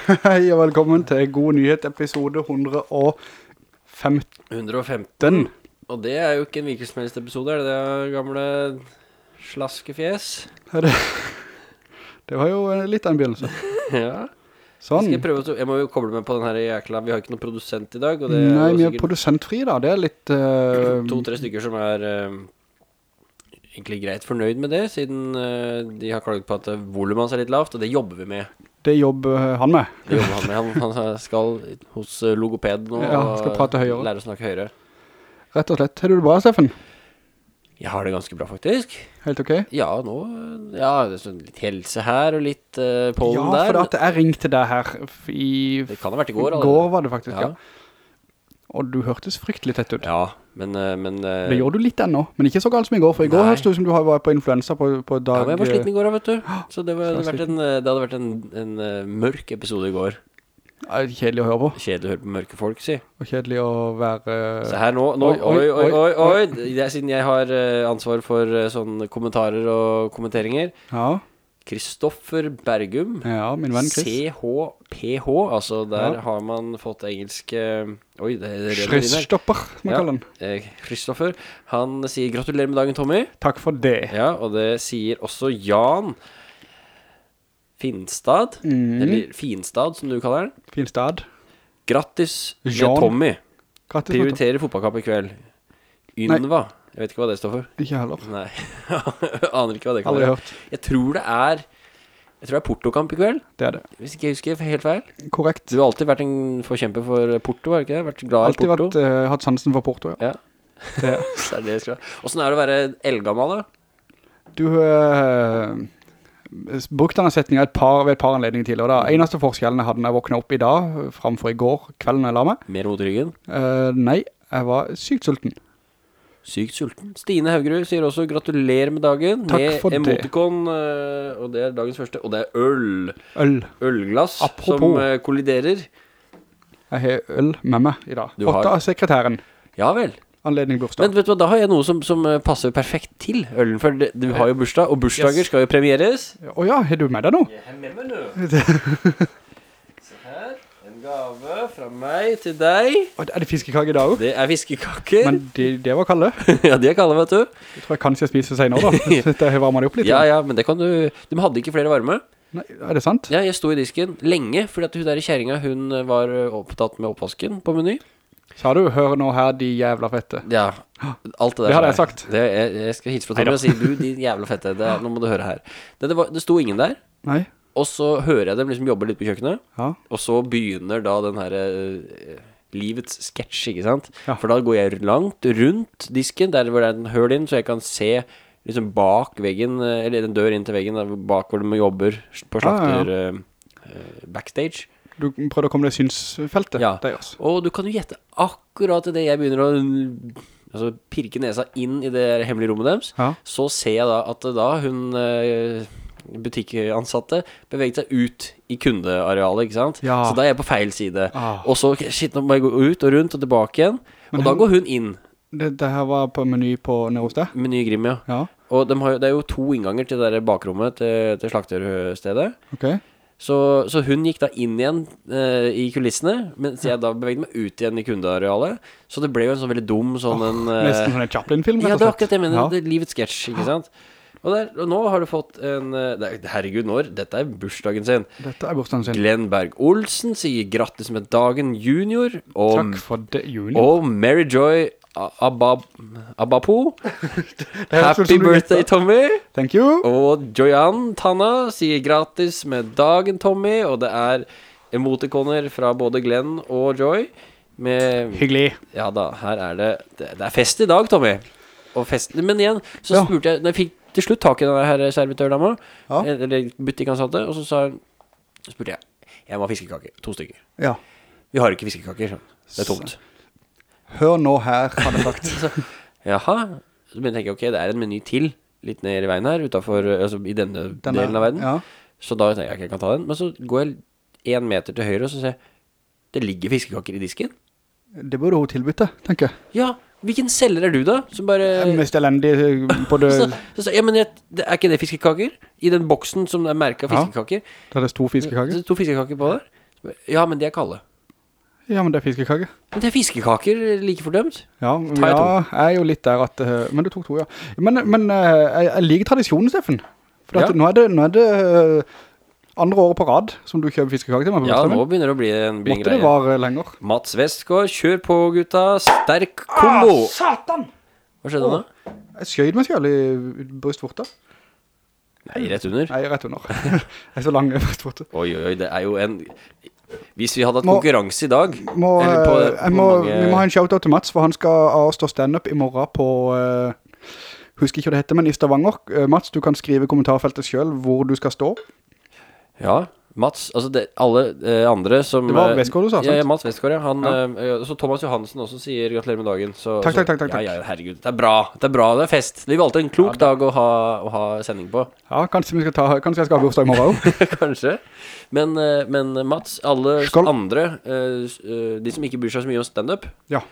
Hei og velkommen til God Nyhet episode 115. 115. Og det er jo ikke en hvilken som helst episode, er det det gamle slaskefjes? Det, det var jo litt av en begynnelse. ja. Sånn. Jeg prøve jeg må jo koble meg på den her jækla, vi har ikke noen produsent i dag, Nei, vi er produsentfri da. Det er litt... Uh, to-tre stykker som er eh, egentlig greit fornøyd med det, siden eh, de har klaget på at volumen volumet hans er litt lavt, og det jobber vi med. det jobber han med. Det jobber han med. Han, han skal hos eh, logoped nå, Ja, og lære å snakke høyere. Rett og slett. Er du det bra, Steffen? Jeg har det ganske bra, faktisk. Helt ok? Ja, nå, ja, det er sånn litt helse her, og litt uh, pollen Ja, der. for at jeg ringte deg her i... Det kan ha vært i går, allerede. Går var det faktisk, ja. Ja. Og du hørtes fryktelig tett ut. Ja, men, eh, men eh, Det gjør du litt ennå, men ikke så galt som i går, for i går hørte du som du har vært på influensa på, på ja, dag... men jeg var sliten i går, vet du. Så det, var, det, hadde vært en, det hadde vært en, en eh, mørk episode i går. Kjedelig å høre på, Kjedelig å høre på mørke folk, si. og kjedelig å være... Se her nå, nå Oi, oi, oi, oi, siden jeg har ansvar for sånne kommentarer og kommenteringer. Ja, Kristoffer Bergum. ja, min venn Chris. CHPH, altså der Ja. har man fått engelsk eh, Oi, det det Kristoffer, man Ja. kaller. Eh, Kristoffer, han sier gratulerer med dagen, Tommy. Takk for det. Ja, og det sier også Jan Finstad, mm. eller Finstad som du kaller den. Finstad. Grattis med Jan. Tommy. Grattis. Prioriterer fotballkamp i kveld. Ynva. Jeg vet ikke hva det står for. Ikke heller. Nei, aner ikke hva det kan Aldri være. hørt. Jeg tror det er Jeg tror det er Porto-kamp i kveld, Det er det. hvis ikke jeg husker helt feil. Korrekt. Du har alltid vært en forkjemper for Porto, har du ikke det? Vært glad Altid i Porto. vært, eh, hatt sansen for Porto, ja. Ja. Det. Så er det jeg skal. Hvordan er det å være eldgammel da? Du uh, brukte denne setningen et par, ved et par anledninger tidligere. Da. Eneste forskjellen jeg hadde når jeg våknet opp i dag, framfor i går, kvelden jeg la meg. Mer mot ryggen? Eh, nei, jeg var sykt sulten. Sykt sulten. Stine Haugerud sier også gratulerer med dagen. Takk med for det. emotikon, eh, og det er dagens første. Og det er øl. Øl. Ølglass Apropos. som eh, kolliderer. Jeg har øl med meg i dag. Du Fått har- av sekretæren. Ja vel. Anledning bursdag. Men vet du hva, da har jeg noe som, som eh, passer perfekt til ølen. For det, du har jo bursdag, og bursdager Yes. skal jo premieres. Å ja, har du med deg nå? Jeg har med meg nå. Gave fra meg til deg. Og Er det fiskekake i dag også? Det er fiskekaker. Men det, de var kalde. ja, de er kalde, vet du. Det tror jeg kanskje jeg spiser senere da. Dette varmer det opp litt. Ja, ja, men det kan du De hadde ikke flere varme. Nei, er det sant? Ja, jeg sto i disken lenge, fordi at hun der i kjæringa, hun eh, var eh, opptatt med oppvasken på meny. Sa du, hør nå her, de jævla fette. Ja, alt det der. Det hadde jeg sagt. Det, jeg, jeg skal hilse fra Tommy og si, du, de jævla fette, det, nå må du høre her. Det, det, var, det sto ingen der, Nei? Og så hører jeg dem liksom jobbe litt på kjøkkenet, Ja. og så begynner da den her eh, livets sketsj, ikke sant? Ja. For da går jeg langt rundt disken, der hvor det er en høl inn, så jeg kan se liksom bak veggen, eh, eller en dør inn til veggen, der bak hvor de jobber på Ja, ja, ja. slakter eh, eh, backstage. Du prøvde å komme deg synsfeltet Ja. deres. Og du kan jo gjette akkurat i det jeg begynner å altså, pirke nesa inn i det hemmelige rommet deres, Ja. så ser jeg da at da hun eh, butikkansatte beveget seg ut i kundearealet, ikke sant? Ja. Så da er jeg på feil side. Ah. Og så, shit, nå må jeg gå ut og rundt og tilbake igjen. Men og da går hun inn. Det, det her var på meny på nede hos deg? Meny Grim, ja. Ja, Og de har, det er jo to innganger til det der bakrommet til, til slakterstedet. ok. Så, så hun gikk da inn igjen eh, i kulissene, mens jeg da beveget meg ut igjen i kundearealet. Så det ble jo en sånn veldig dum sånn en eh, Nesten sånn en Chaplin-film, Ja, det er akkurat det jeg mener. Ja. Det livets sketsj, ikke sant? Og, der, og nå har du fått en eh, er- Herregud, når? Dette er bursdagen sin. Dette er bursdagen sin. Glenn Berg Olsen sier grattis med dagen junior. Og, Takk for det, junior. og Mary Joy Abab, Abapo. Happy birthday. Tommy. Thank you. Og Joyan Tanna sier grattis med dagen, Tommy. Og det er emotikoner fra både Glenn og Joy. Med Hyggelig. Ja da, her er det Det, det er fest i dag, Tommy. Og fest, men igjen, så Ja. spurte jeg Når jeg fikk til slutt tak i denne her servitørdama, Ja. eller butikkansatte, og så sa hun Så spurte jeg Jeg må ha fiskekaker. To stykker. Ja. Vi har ikke fiskekaker. sånn. Det er tomt. Hør nå her, har jeg sagt. Så, jaha. Så begynte jeg å tenke ok, det er en meny til litt ned i veien her, utenfor, altså i denne, Denne- delen av verden. Ja. Så da tenker jeg ok, jeg kan ta den. Men så går jeg en meter til høyre, og så ser jeg det ligger fiskekaker i disken. Det burde hun tilbytte, tenker jeg. Ja, hvilken selger er du, da? Som bare Mest elendig på det, Så, så, så, ja, men jeg, det, er ikke det fiskekaker? I den boksen som er merket Ja. fiskekaker er det Det fiskekaker. er to fiskekaker på der Ja, men de er kalde. Ja, men det er fiskekaker. Men det er fiskekaker like fordømt. Ja, jeg ja, jeg er jo litt der at, eh, men du tok to, ja. Men, men eh, jeg, jeg liker tradisjonen, Steffen. For Ja. nå er det, nå er det eh, andre året på rad som du kjøper fiskekake til meg på Ja, nå begynner det å bli en, bli Måtte det være lenger. Mats Vestgaard, kjør på gutta. Sterk kombo. Ah, satan! Hva skjedde nå? Jeg skjøyd meg selv i brystvortet. Nei, rett under. Nei, rett under. jeg er så lang i brystvorta. Oi, oi, oi, det er jo en... Hvis vi hadde hatt Må- konkurranse i dag, Må, på, eh, på må, mange... Vi må ha en shoutout til Mats, for han skal uh, stå stand-up i morgen på, uh, husker ikke hva det heter, men i Stavanger. Uh, Mats, du kan skrive i kommentarfeltet selv hvor du skal stå. Ja, Mats, altså det, alle eh, andre som... Det var Vestgaard Westgård du sa, sant? ja, Mats Westgård, ja. Han, Ja. eh, så Thomas Johansen også sier gratulerer med dagen. Så, Takk, så, takk, takk, takk, Ja, ja, herregud, det er bra, det er bra, det er fest. Vi valgte en klok dag å ha, å ha sending på, Ja, kanskje, vi skal ta, kanskje jeg skal ha bursdag i morgen kanskje. Men, eh, men Mats, alle Skål. andre, eh, eh, de som ikke bryr seg så mye om stand-up, Ja,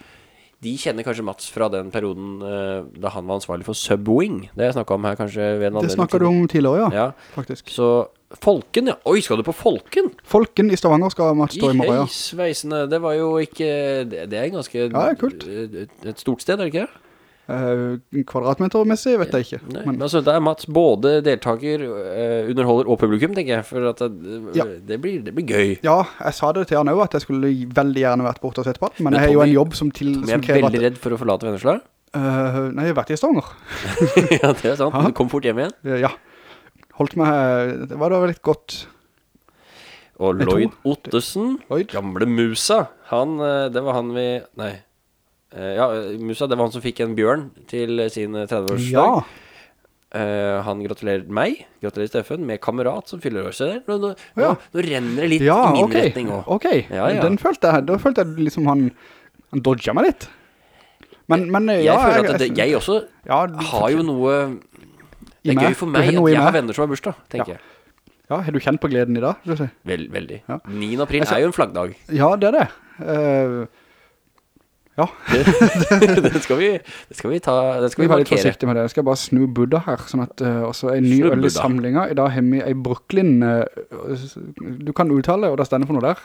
de kjenner kanskje Mats fra den perioden uh, da han var ansvarlig for Subwing. Det jeg snakket om her kanskje ved en det snakket du om tidligere, ja, Ja, faktisk. så Folken, ja. Oi, skal du på Folken? Folken i Stavanger skal Mats stå i I morgen, ja. heisveisene, det var jo ikke Det, det er ganske Ja, det er kult. Et, stort sted, er det ikke? Eh, kvadratmetermessig vet jeg ikke. Nei, Men, men altså, det er Mats både deltaker, eh, underholder og publikum, tenker jeg. For at det, Ja. det, blir, det blir gøy. ja, jeg sa det til han også, at jeg skulle veldig gjerne vært borte og sett på det, men, Men jeg har jo en jobb som, til, som jeg er krever veldig at... redd for å forlate Vennesla. Uh, nei, jeg har vært i Stavanger. ja, det er sant. Ja. Du kom fort hjem igjen. Eh, ja, holdt meg, det var da litt godt. Og Lloyd Ottesen, gamle Musa, han, eh, det var han vi Nei. Eh, Ja, Musa, det var han som fikk en bjørn til sin eh, 30-årsdag. Ja, Eh, han gratulerer meg, gratulerer Steffen, med kamerat som fyller år. Nå, nå, Ja. nå, renner det litt ja, i min okay. retning også. ok. Ja, ja. Den følte jeg, da følte jeg liksom han, han dodget meg litt. Men, men eh, Jeg føler at det, jeg også har jo noe Det er gøy for meg at jeg har venner som har bursdag, tenker jeg. Ja, har du kjent på gleden i dag? Vel, veldig. Ja. 9. april er jo en flaggdag. Ja, det er det. Eh, ja, den skal vi, det skal vi ta det skal vi vi litt markere. med det. Jeg skal bare snu Buddha her, sånn at uh, også en ny øl i samlinga. I dag har vi en Brooklyn, uh, du kan uttale, og det stender for noe der.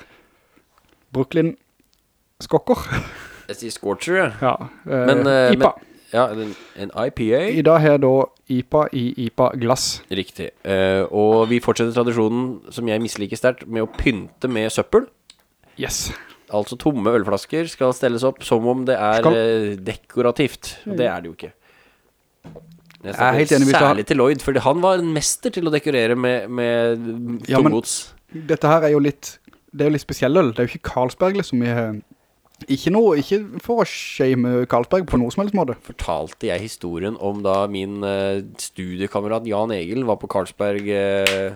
Brooklyn Skokker. Jeg sier Scorcher, ja. Ja, uh, Men, uh, IPA. Ja, en, en IPA. I dag har jeg da IPA i IPA-glass. Riktig. Og vi fortsetter tradisjonen som jeg misliker sterkt, med å pynte med søppel. Yes. Altså tomme ølflasker skal stelles opp som om det er eh, dekorativt. Og det er det jo ikke. Jeg er helt enig hvis du har- Særlig til Lloyd, fordi han var en mester til å dekorere med, med Ja, men-. Dette her er jo litt, det er jo litt spesiell øl. Det er jo ikke Carlsberg liksom. i, ikke noe, ikke for å shame Carlsberg på noe som helst måte. Fortalte jeg historien om da min eh, studiekamerat Jan Egil var på Carlsberg eh,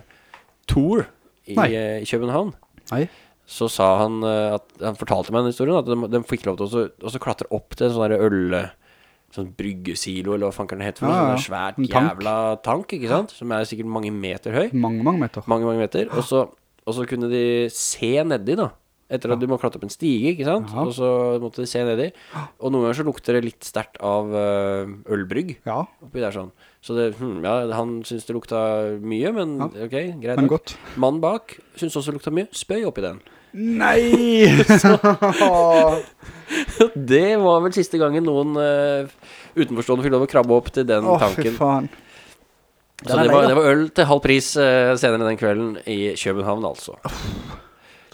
Tour i, Nei. eh, i København. Nei. Så sa han eh, at Han fortalte meg den historien, at de, de fikk lov til å så- så klatre opp til en sånn der øl Sånn bryggesilo, eller hva fankeren det heter for. Ja, ja. Sånn svært tank. jævla tank, ikke sant? Som er sikkert mange meter høy. Mange, mange meter. Mange, mange meter. Og så, og så kunne de se nedi, da. Etter at du må klatre opp en stige, ikke sant? Ja. Og så måtte de se nedi. Og noen ganger så lukter det litt sterkt av eh, ølbrygg Ja, oppi der sånn. Så det, hm, ja, han synes det lukta mye, men Ja. ok, greit men nok. godt. Mannen bak synes også det lukta mye. Spøy oppi den. Nei! Det var vel siste gangen noen uh, utenforstående fikk lov å krabbe opp til den Å, fy faen. Så Den det var, det var øl til halv pris uh, senere den kvelden i København, altså.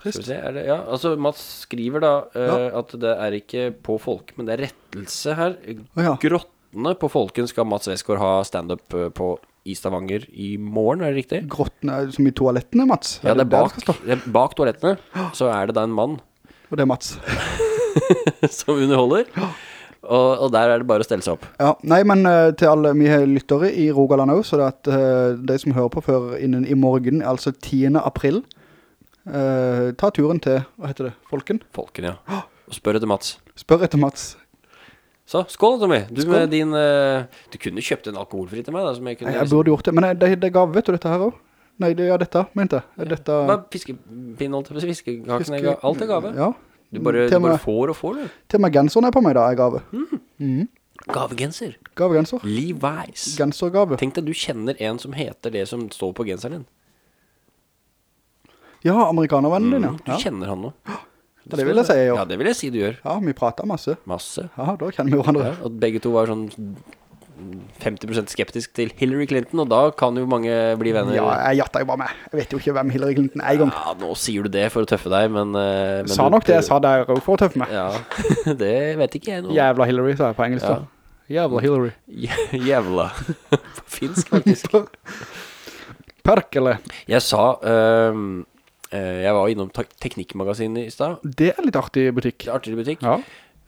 Trist. se, er det, ja, altså Mats skriver da eh, at det er ikke på folk, men det er rettelse her. Oh, ja. Grottene på Folken skal Mats Westgård ha stand-up på i Stavanger i morgen, er det riktig? Grottene er som i toalettene, Mats. Ja, det er bak, det er bak toalettene, så er det da en mann Og det er Mats. som underholder. Og, og der er det bare å stelle seg opp. Ja, nei, men uh, til alle mye lyttere i Rogaland også, så det er at uh, de som hører på før innen i morgen, altså 10. april, uh, ta turen til, hva heter det, Folken? Folken, ja. Og spør etter Mats. Spør etter Mats. Så, skål Tommy. Du Skål. med din uh, Du kunne kjøpt en alkoholfri til meg, da. Som jeg kunne jeg burde gjort det, men eh, det, det gav, vet du dette her også? Nei, det, ja, dette, mente jeg. Dette... ja. fiskepinn, holdt jeg på er Alt er gave. Ja, Du bare, du bare får og får, du. til og med genseren er på meg da, er gave. Gavegenser. Gavegenser. Levi's. Gensergave. Tenk deg du kjenner en som heter det som står på genseren din. Ja, amerikanervennen din, Mm, du ja. ja. kjenner han nå. Ja, det vil jeg si, jeg gjør. Ja, det vil jeg si du gjør. Ja, vi prater masse. Masse. Ja, da kjenner vi hverandre. Ja, og begge to var sånn 50% skeptisk til Hillary Clinton, og da kan jo mange bli venner. Ja, jeg jatter jo bare med. Jeg vet jo ikke hvem Hillary Clinton er i gang. Ja, nå sier du det for å tøffe deg, men... eh, men Sa du- nok det jeg sa der for å tøffe meg. Ja, det vet ikke jeg nå. Jævla Hillary, sa jeg på engelsk Ja. da. Jævla Hillary. Jævla. På finsk, faktisk. Perkele. Jeg sa... eh, jeg var innom Teknikkmagasinet i sted. Det er litt artig butikk. Artig butikk. Ja.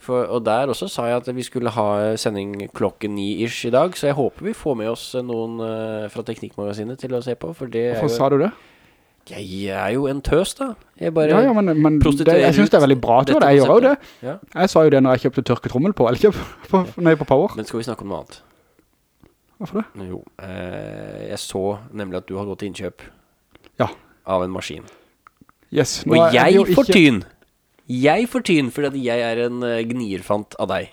For, og der også sa jeg at vi skulle ha sending klokken ni-ish i dag, så jeg håper vi får med oss noen eh, fra Teknikkmagasinet til å se på, Hvorfor sa du det? Jeg er jo en tøs, da. Jeg bare... Ja, ja, men, men det, jeg synes det er veldig bra det. Jeg gjør jo det. Ja. Jeg sa jo det når jeg kjøpte tørketrommel på Elkjøp, på, nei, på Power. Men skal vi snakke om noe annet? Hvorfor det? Jo, eh, jeg så nemlig at du har gått til innkjøp Ja. av en maskin. Yes. Og jeg det får tyn. Jeg får tyn fordi jeg er en gnirfant av deg.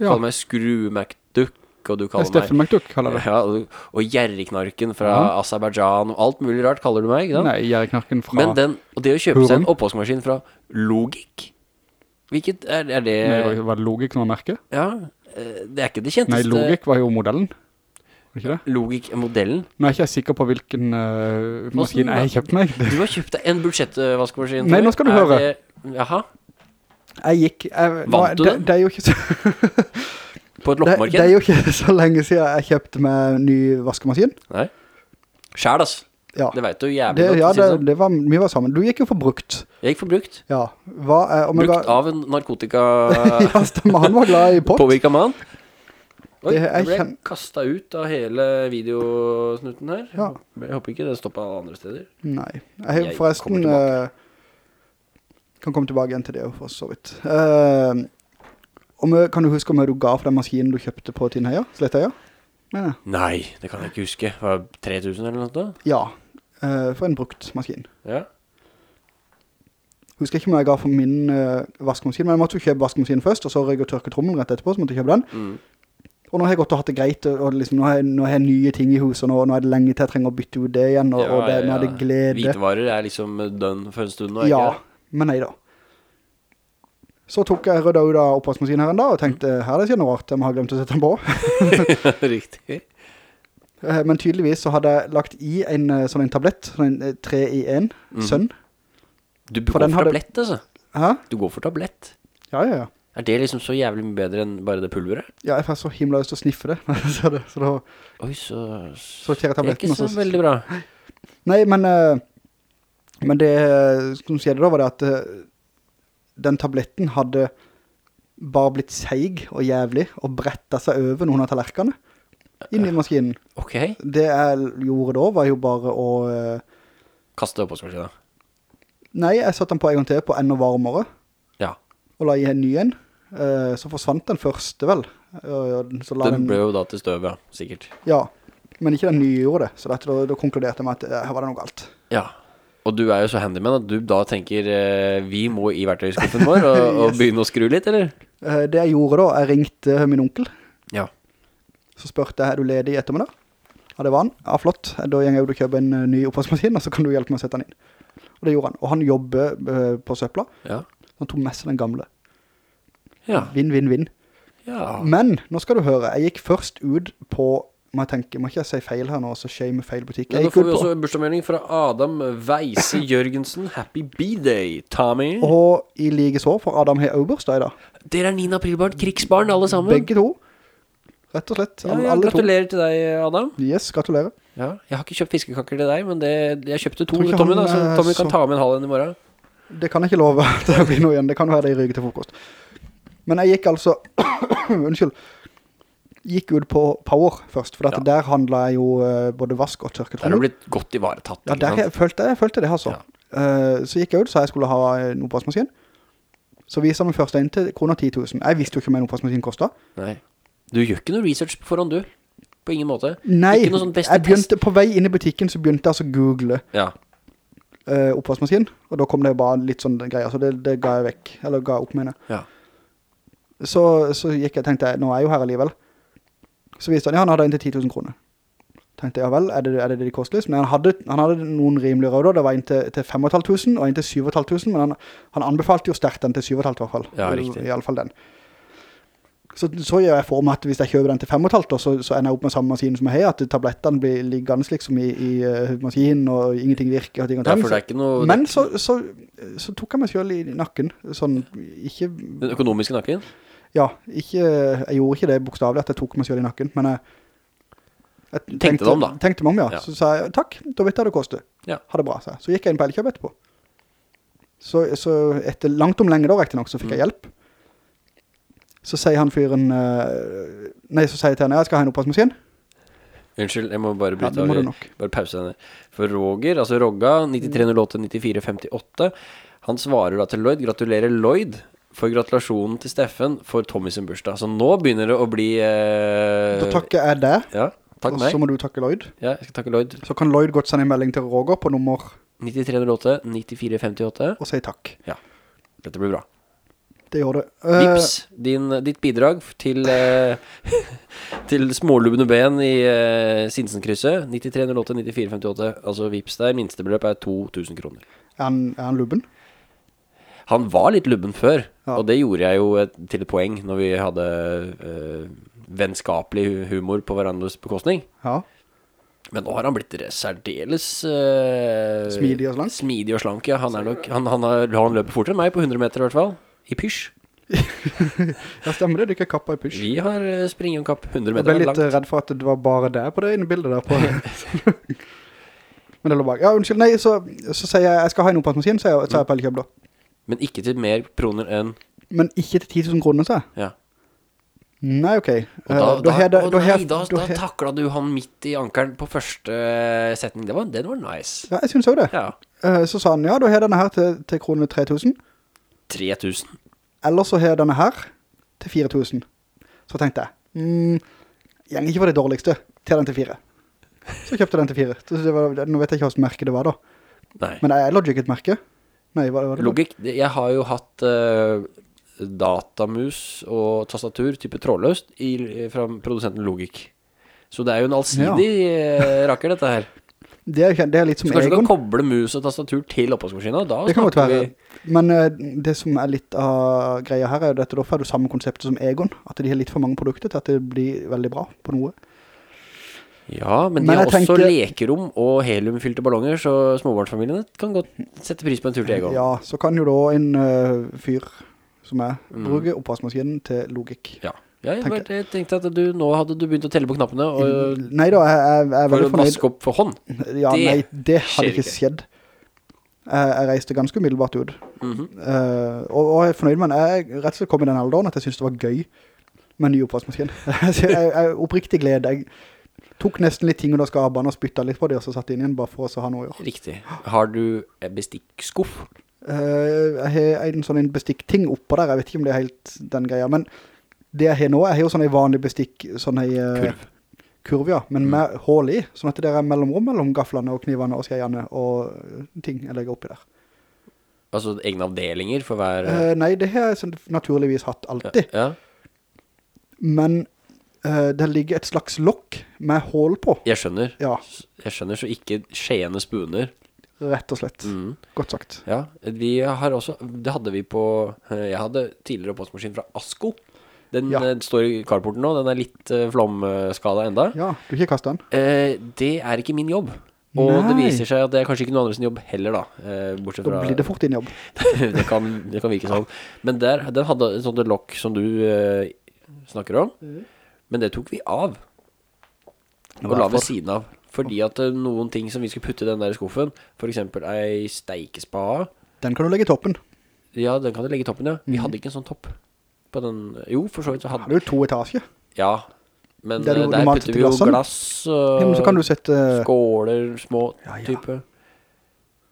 Ja. kaller meg Skru McDuck, og du er kaller Steffen meg... McDuck, kaller det. Ja, og, og Gjerriknarken fra Ja. Azerbaijan, og alt mulig rart kaller du meg, ikke sant? Nei, Gjerriknarken fra... Men den, og det å kjøpe seg en oppholdsmaskin oppvaskmaskin fra Logik, hvilket er, er det... Nei, var- var det Logik som var merket? Ja, eh, det er ikke det kjenteste... Nei, Logik var jo modellen. Var det ikke det? Logik er modellen. Nå er jeg ikke sikker på hvilken uh, maskin jeg har kjøpt meg. Du har kjøpt en budsjettvaskemaskin. Nei, nå skal du Er høre. det- Jaha, Jeg gikk... Jeg, Vant du det, den? det er jo ikke så... på et Det, det er jo ikke så lenge siden jeg kjøpte meg ny vaskemaskin. Nei. Skjæl, ass. Ja, Det vet du jævlig det, godt. ja det, det sånn. var, vi var sammen. Du gikk jo for brukt. Jeg gikk for brukt. Ja. Hva er, Brukt ga- av en narkotika Ja, stemmer. Han var glad i pott. Påvirket mann. Oi, jeg ble kastet kasta ut av hele videosnutten her. Ja. Jeg håper ikke det stoppet andre steder. Nei. Jeg har Jeg forresten... eh, kan komme tilbake igjen til det, for så vidt. Uh, om, kan du huske om jeg du ga for den maskinen du kjøpte på Tinnheia? Slettøya? Nei, nei. Nei, det kan jeg ikke huske. Var det 3000 eller noe? da? Ja, uh, for en brukt maskin. Ja. Husker ikke om jeg ga for min uh, vaskemaskin, men jeg måtte jo kjøpe vaskemaskinen først, og så røg tørke trommelen rett etterpå, så måtte jeg kjøpe den. Mm. Og nå har jeg gått og hatt det greit, og, liksom, nå, har jeg, nå har jeg nye ting i huset, og nå, nå er det lenge til jeg trenger å bytte ut det igjen, og, Ja, og det, nå er det glede. Hvitevarer er liksom dønn for en stund nå, ikke? Ja, men nei da. Så tok jeg rødda ut av oppvaskmaskinen her en dag, og tenkte, her er det ikke noe rart, jeg må ha glemt å sette den på. Riktig. Eh, Men tydeligvis så hadde jeg lagt i en eh, sånn en tablett, sånn en eh, 3 i 1, Mhm. sønn. Du går for, for hadde- tablett, altså. Hæ? Du går for tablett. Ja, ja, ja. Er det liksom så jævlig mye bedre enn bare det pulveret? Ja, jeg får så himla lyst til å sniffe det. så, det så da Oi, så... så det er ikke så så- veldig bra. Nei, men, eh, men det eh, som skjedde da var det at eh, den tabletten hadde bare blitt seig og jævlig og brettet seg over noen av tallerkenene inn i maskinen. Ok. Det jeg gjorde da var jo bare å... eh, Kaste oppvaskmaskinen. nei, jeg satte den på en gang til på enda varmere. Og la i en ny en. Eh, så forsvant den første vel. Den den, ble jo da til støv, ja. Sikkert. Ja, men ikke den nye gjorde det. Så dette, da, da konkluderte jeg med at eh, her var det noe galt. Ja. Og du er jo så handyman at du da tenker eh, vi må i verktøyskuffen vår og, og begynne å skru litt, eller? Det jeg gjorde da, jeg ringte min onkel. Ja. Så spørte jeg, er du ledig i ettermiddag? Ja, det var han. Ja, flott. Da gjenger jeg ut og kjøper en ny oppvaskmaskin, og så kan du hjelpe meg å sette den inn. Og det gjorde han. Og han jobber på søpla. Ja. Han tok med seg den gamle. Ja. Vinn, vinn, vinn. ja. Men, nå skal du høre, jeg gikk først ut på, må jeg tenke, må ikke jeg si feil her nå, så shame feil butikk. Da gikk får vi også en bursdagsmelding fra Adam Weise Jørgensen. Happy B-day, Tommy. og i like så, for Adam har også bursdag i dag. Dere er 9. aprilbarn, krigsbarn alle sammen. Begge to. Rett og slett. Ja, alle, ja, gratulerer to. til deg, Adam. Yes, gratulerer. Ja, jeg har ikke kjøpt fiskekakker til deg, men det, jeg kjøpte to til Tommy, da, så Tommy Tommy kan ta med en halv en i morgen. Det kan jeg ikke love at det blir noe igjen. Det kan være det i ryggen til frokost. Men jeg gikk altså, unnskyld, gikk ut på Power først, for Ja. der handlet jeg jo eh, både vask og Der har du tørketrommel. blitt godt ivaretatt, Ja, der jeg følte jeg, følte det altså. Eh, så gikk jeg ut, så jeg skulle ha en oppvaskmaskin. Så viser meg først inn til kroner 10 000. Jeg visste jo ikke hva en oppvaskmaskin kostet. Nei. Du gjør ikke noe research på forhånd, du. På ingen måte. Nei, sånn jeg begynte på vei inn i butikken, så begynte jeg altså å google Ja. Eh, oppvaskmaskin, og da kom det bare litt sånn greier, så det, det ga jeg vekk, eller ga opp med. Ja. Så, så gikk jeg, tenkte jeg, nå er jeg jo her alligevel. Så viste han, ja, han hadde en til 10 000 kroner. tenkte jeg, ja vel, er det er det, det de koster liksom? Men han hadde, han hadde noen rimelige råd, det var inntil til, til 5.500 og inntil 7.500, men han, han anbefalte jo sterkt den til 7.500 i hvert fall. Ja, I- riktig. I alle fall den. Så, så gjør jeg for meg at hvis jeg kjøper den til 5.500, da, så, så ender jeg opp med samme maskin som jeg har, at tablettene blir liggende liksom i, i uh, maskinen, og ingenting virker. Og ting og Ja, tang. for det er ikke noe Men så, så, så tok jeg meg selv i nakken, sånn, ikke, Den økonomiske nakken? ja, ikke, jeg gjorde ikke det bokstavlig at jeg tok meg selv i nakken, men jeg, jeg Tenkte det om, da. Tenkte meg om, ja. Ja. Så sa jeg, takk, da vet jeg det koster. Ja. Ha det bra, sa jeg. Så gikk jeg inn på Elkjøp etterpå. Så, så etter langt om lenge da, riktig nok, så fikk Mm. jeg hjelp. Så sier han fyren, eh, nei, så sier jeg til henne, jeg skal ha en oppvaskmaskin. Unnskyld, jeg må bare bryte ja, må av. Bare pause denne. For Roger, altså Rogga, 9308-9458, han svarer da til Lloyd. Gratulerer Lloyd for gratulasjonen til Steffen for Tommy sin bursdag. Så nå begynner det å bli eh, Da takker jeg deg, Ja, takk meg. og så må du takke Lloyd. Ja, jeg skal takke Lloyd. Så kan Lloyd godt sende en melding til Roger på nummer, 9308-9458. og si takk. Ja, Dette blir bra. Det gjør det. Eh, Vips din, ditt bidrag til, eh, til smålubne ben i uh, Sinsenkrysset. 9308-9458. Altså vips der. Minstebeløp er 2000 kroner. er, han, er han lubben? Han var litt lubben før, Ja. og det gjorde jeg jo til et poeng når vi hadde eh, vennskapelig humor på hverandres bekostning. Ja. Men nå har han blitt særdeles uh, Smidig og slank? Smidig og slank, ja. Han, nok, han, han, har, han løper fortere enn meg på 100 meter i hvert fall. I pysj. Ja, stemmer det, du ikke kappa i pysj. Vi har uh, springekapp 100 meter langt. Jeg ble litt langt. eh, redd for at det var bare det på det ene bildet der på. Men det lå bak. Ja, unnskyld, nei, så, så sier jeg, jeg skal ha en oppvaskmaskin, sier jeg, sa jeg på Elkjøp da. Men ikke til mer kroner enn Men ikke til 10 000 kroner, sa jeg. Ja. Nei, ok. Og da, taklet da, da da, da du han midt i ankeren på første eh, setning. Det var, den var nice. Ja, jeg synes også det. Ja. Eh, Så sa han, ja, da har denne her til, til kroner 3000. 3000. Eller så har jeg denne her til 4000. Så tenkte jeg, mm, gjeng ikke var det dårligste, til den til 4. Så kjøpte jeg den til 4. Så det var, nå vet jeg ikke hvilket merke det var da. Nei. Men er Logic et merke? Nei, hva hva det- Jeg har jo hatt uh, datamus og tastatur type trådløst i, fra produsenten Logic. Så det er jo en allsidig ja. rakker dette her. Det er, det er litt Så som kanskje du kan koble mus og tastatur til oppvaskmaskinen. Det kan godt være. Men uh, det som er litt av greia her er jo dette, da er du samme konseptet som Egon. At de har litt for mange produkter til at det blir veldig bra på noe. Ja, men, Men de har også tenker- lekerom og heliumfylte ballonger, så småbarnsfamiliene kan godt sette pris på en tur til Egon. Ja, så kan jo da en uh, fyr som er, Mm. bruke oppvaskmaskinen til logikk. Ja. Ja, jeg, bare- jeg tenkte at du, nå hadde du begynt å telle på knappene og, Nei da, jeg, jeg, jeg er veldig fornøyd. vaske opp for hånd. Ja, Det nei, det hadde ikke skjedd. Jeg, jeg reiste ganske umiddelbart ut. mm -hmm. uh, og, og jeg er fornøyd med den. Jeg rett og slett kom i den alderen at jeg syntes det var gøy med en ny oppvaskmaskin. Jeg, jeg oppriktig glede. Jeg tok nesten litt ting under skabene og spyttet litt på det, og så satt jeg inn igjen bare for å ha noe å gjøre. Riktig. Har du bestikkskuff? Uh, jeg har en sånn bestikkting oppå der, jeg vet ikke om det er helt den greia, men det jeg har nå, jeg har jo sånn en vanlig bestikk, sånn en eh, Kurv. kurv, ja, men Mm. med hål i, sånn at det er mellomrom mellom gaflene og knivene og skjeiene og eh, ting jeg legger oppi der. Altså egne avdelinger for hver Eh, nei, det har jeg sånn naturligvis hatt alltid, Ja, men eh, det ligger et slags lokk med hål på. jeg skjønner. Ja, Jeg skjønner, så ikke skjeende spuner. rett og slett. Mm. Godt sagt. Ja, vi har også, det hadde vi på, eh, jeg hadde tidligere oppvaskmaskin fra Asko. Den Ja. eh, står i carporten nå, den er litt uh, flomskada enda. Ja, du har ikke kastet den. Eh, det er ikke min jobb. Og det viser seg at det er kanskje ikke noen andre sin jobb heller da. Eh, bortsett Da blir det fort din jobb. det, kan, det kan virke sånn. Men der, den hadde et sånt lokk som du eh, snakker om. Men det tok vi av. Og la ved siden av. Fordi at eh, noen ting som vi skulle putte i den der skuffen, for eksempel ei steikespa... Den kan du legge i toppen. ja, den kan du legge i toppen, ja. Vi mm. hadde ikke en sånn topp på den. Jo, for så vidt så Har hadde du to etasjer? Ja. Men der, er eh, der putter vi jo glass og Ja, men så kan du sette... skåler, små Ja, ja. type.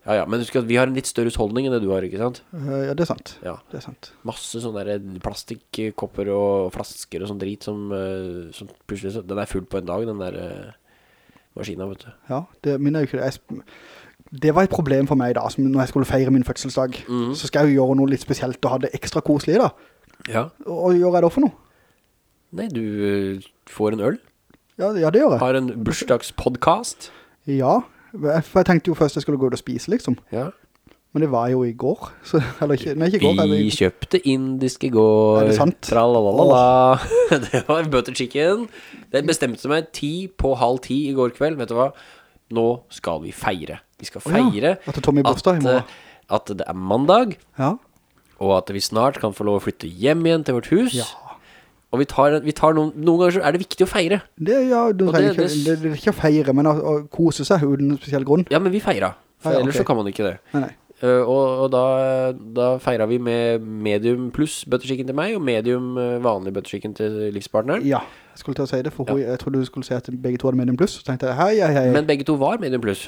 Ja, ja, men husk at vi har en litt større husholdning enn det du har, ikke sant? Eh, ja, det er sant. Ja. Det er sant. Masse sånne der plastikkopper og flasker og sånn drit som, eh, som plutselig Den er full på en dag, den der maskinen, vet du. Ja, det minner jo ikke det. Det var et problem for meg da, som når jeg skulle feire min fødselsdag. mm. Så skal jeg jo gjøre noe litt spesielt og ha det ekstra koselig da. Ja. Og gjør jeg da for noe? Nei, du eh, får en øl. Ja, ja, det gjør jeg. Har en bursdagspodcast. Ja, for jeg tenkte jo først jeg skulle gå ut og spise, liksom. Ja. Men det var jo i går. Så, eller ikke, nei, ikke i går. Vi kjøpte indisk i går. Er det sant? Tralalala. Det var butter chicken. Det bestemte meg ti på halv ti i går kveld. Vet du hva? Nå skal vi feire. Vi skal ja, feire at er Tommy bursdag i eh, at det er mandag, Ja. Og at vi snart kan få lov å flytte hjem igjen til vårt hus. Ja. Og vi tar, vi tar noen, noen ganger så er det viktig å feire. Det, ja, du det- ikke, det, det er ikke å feire, men å, å kose seg uten spesiell grunn. Ja, men vi feirer, For Ja, ja, ellers okay. så kan man ikke det. Nei, nei. Uh, og, og da, da feira vi med medium pluss bøtteskikken til meg, og medium eh, vanlig bøtteskikken til livspartneren. Ja, jeg skulle til å si det, for hun, jeg trodde du skulle si at begge to hadde medium pluss. Så tenkte jeg, hei, hei, hei. Men begge to var medium pluss.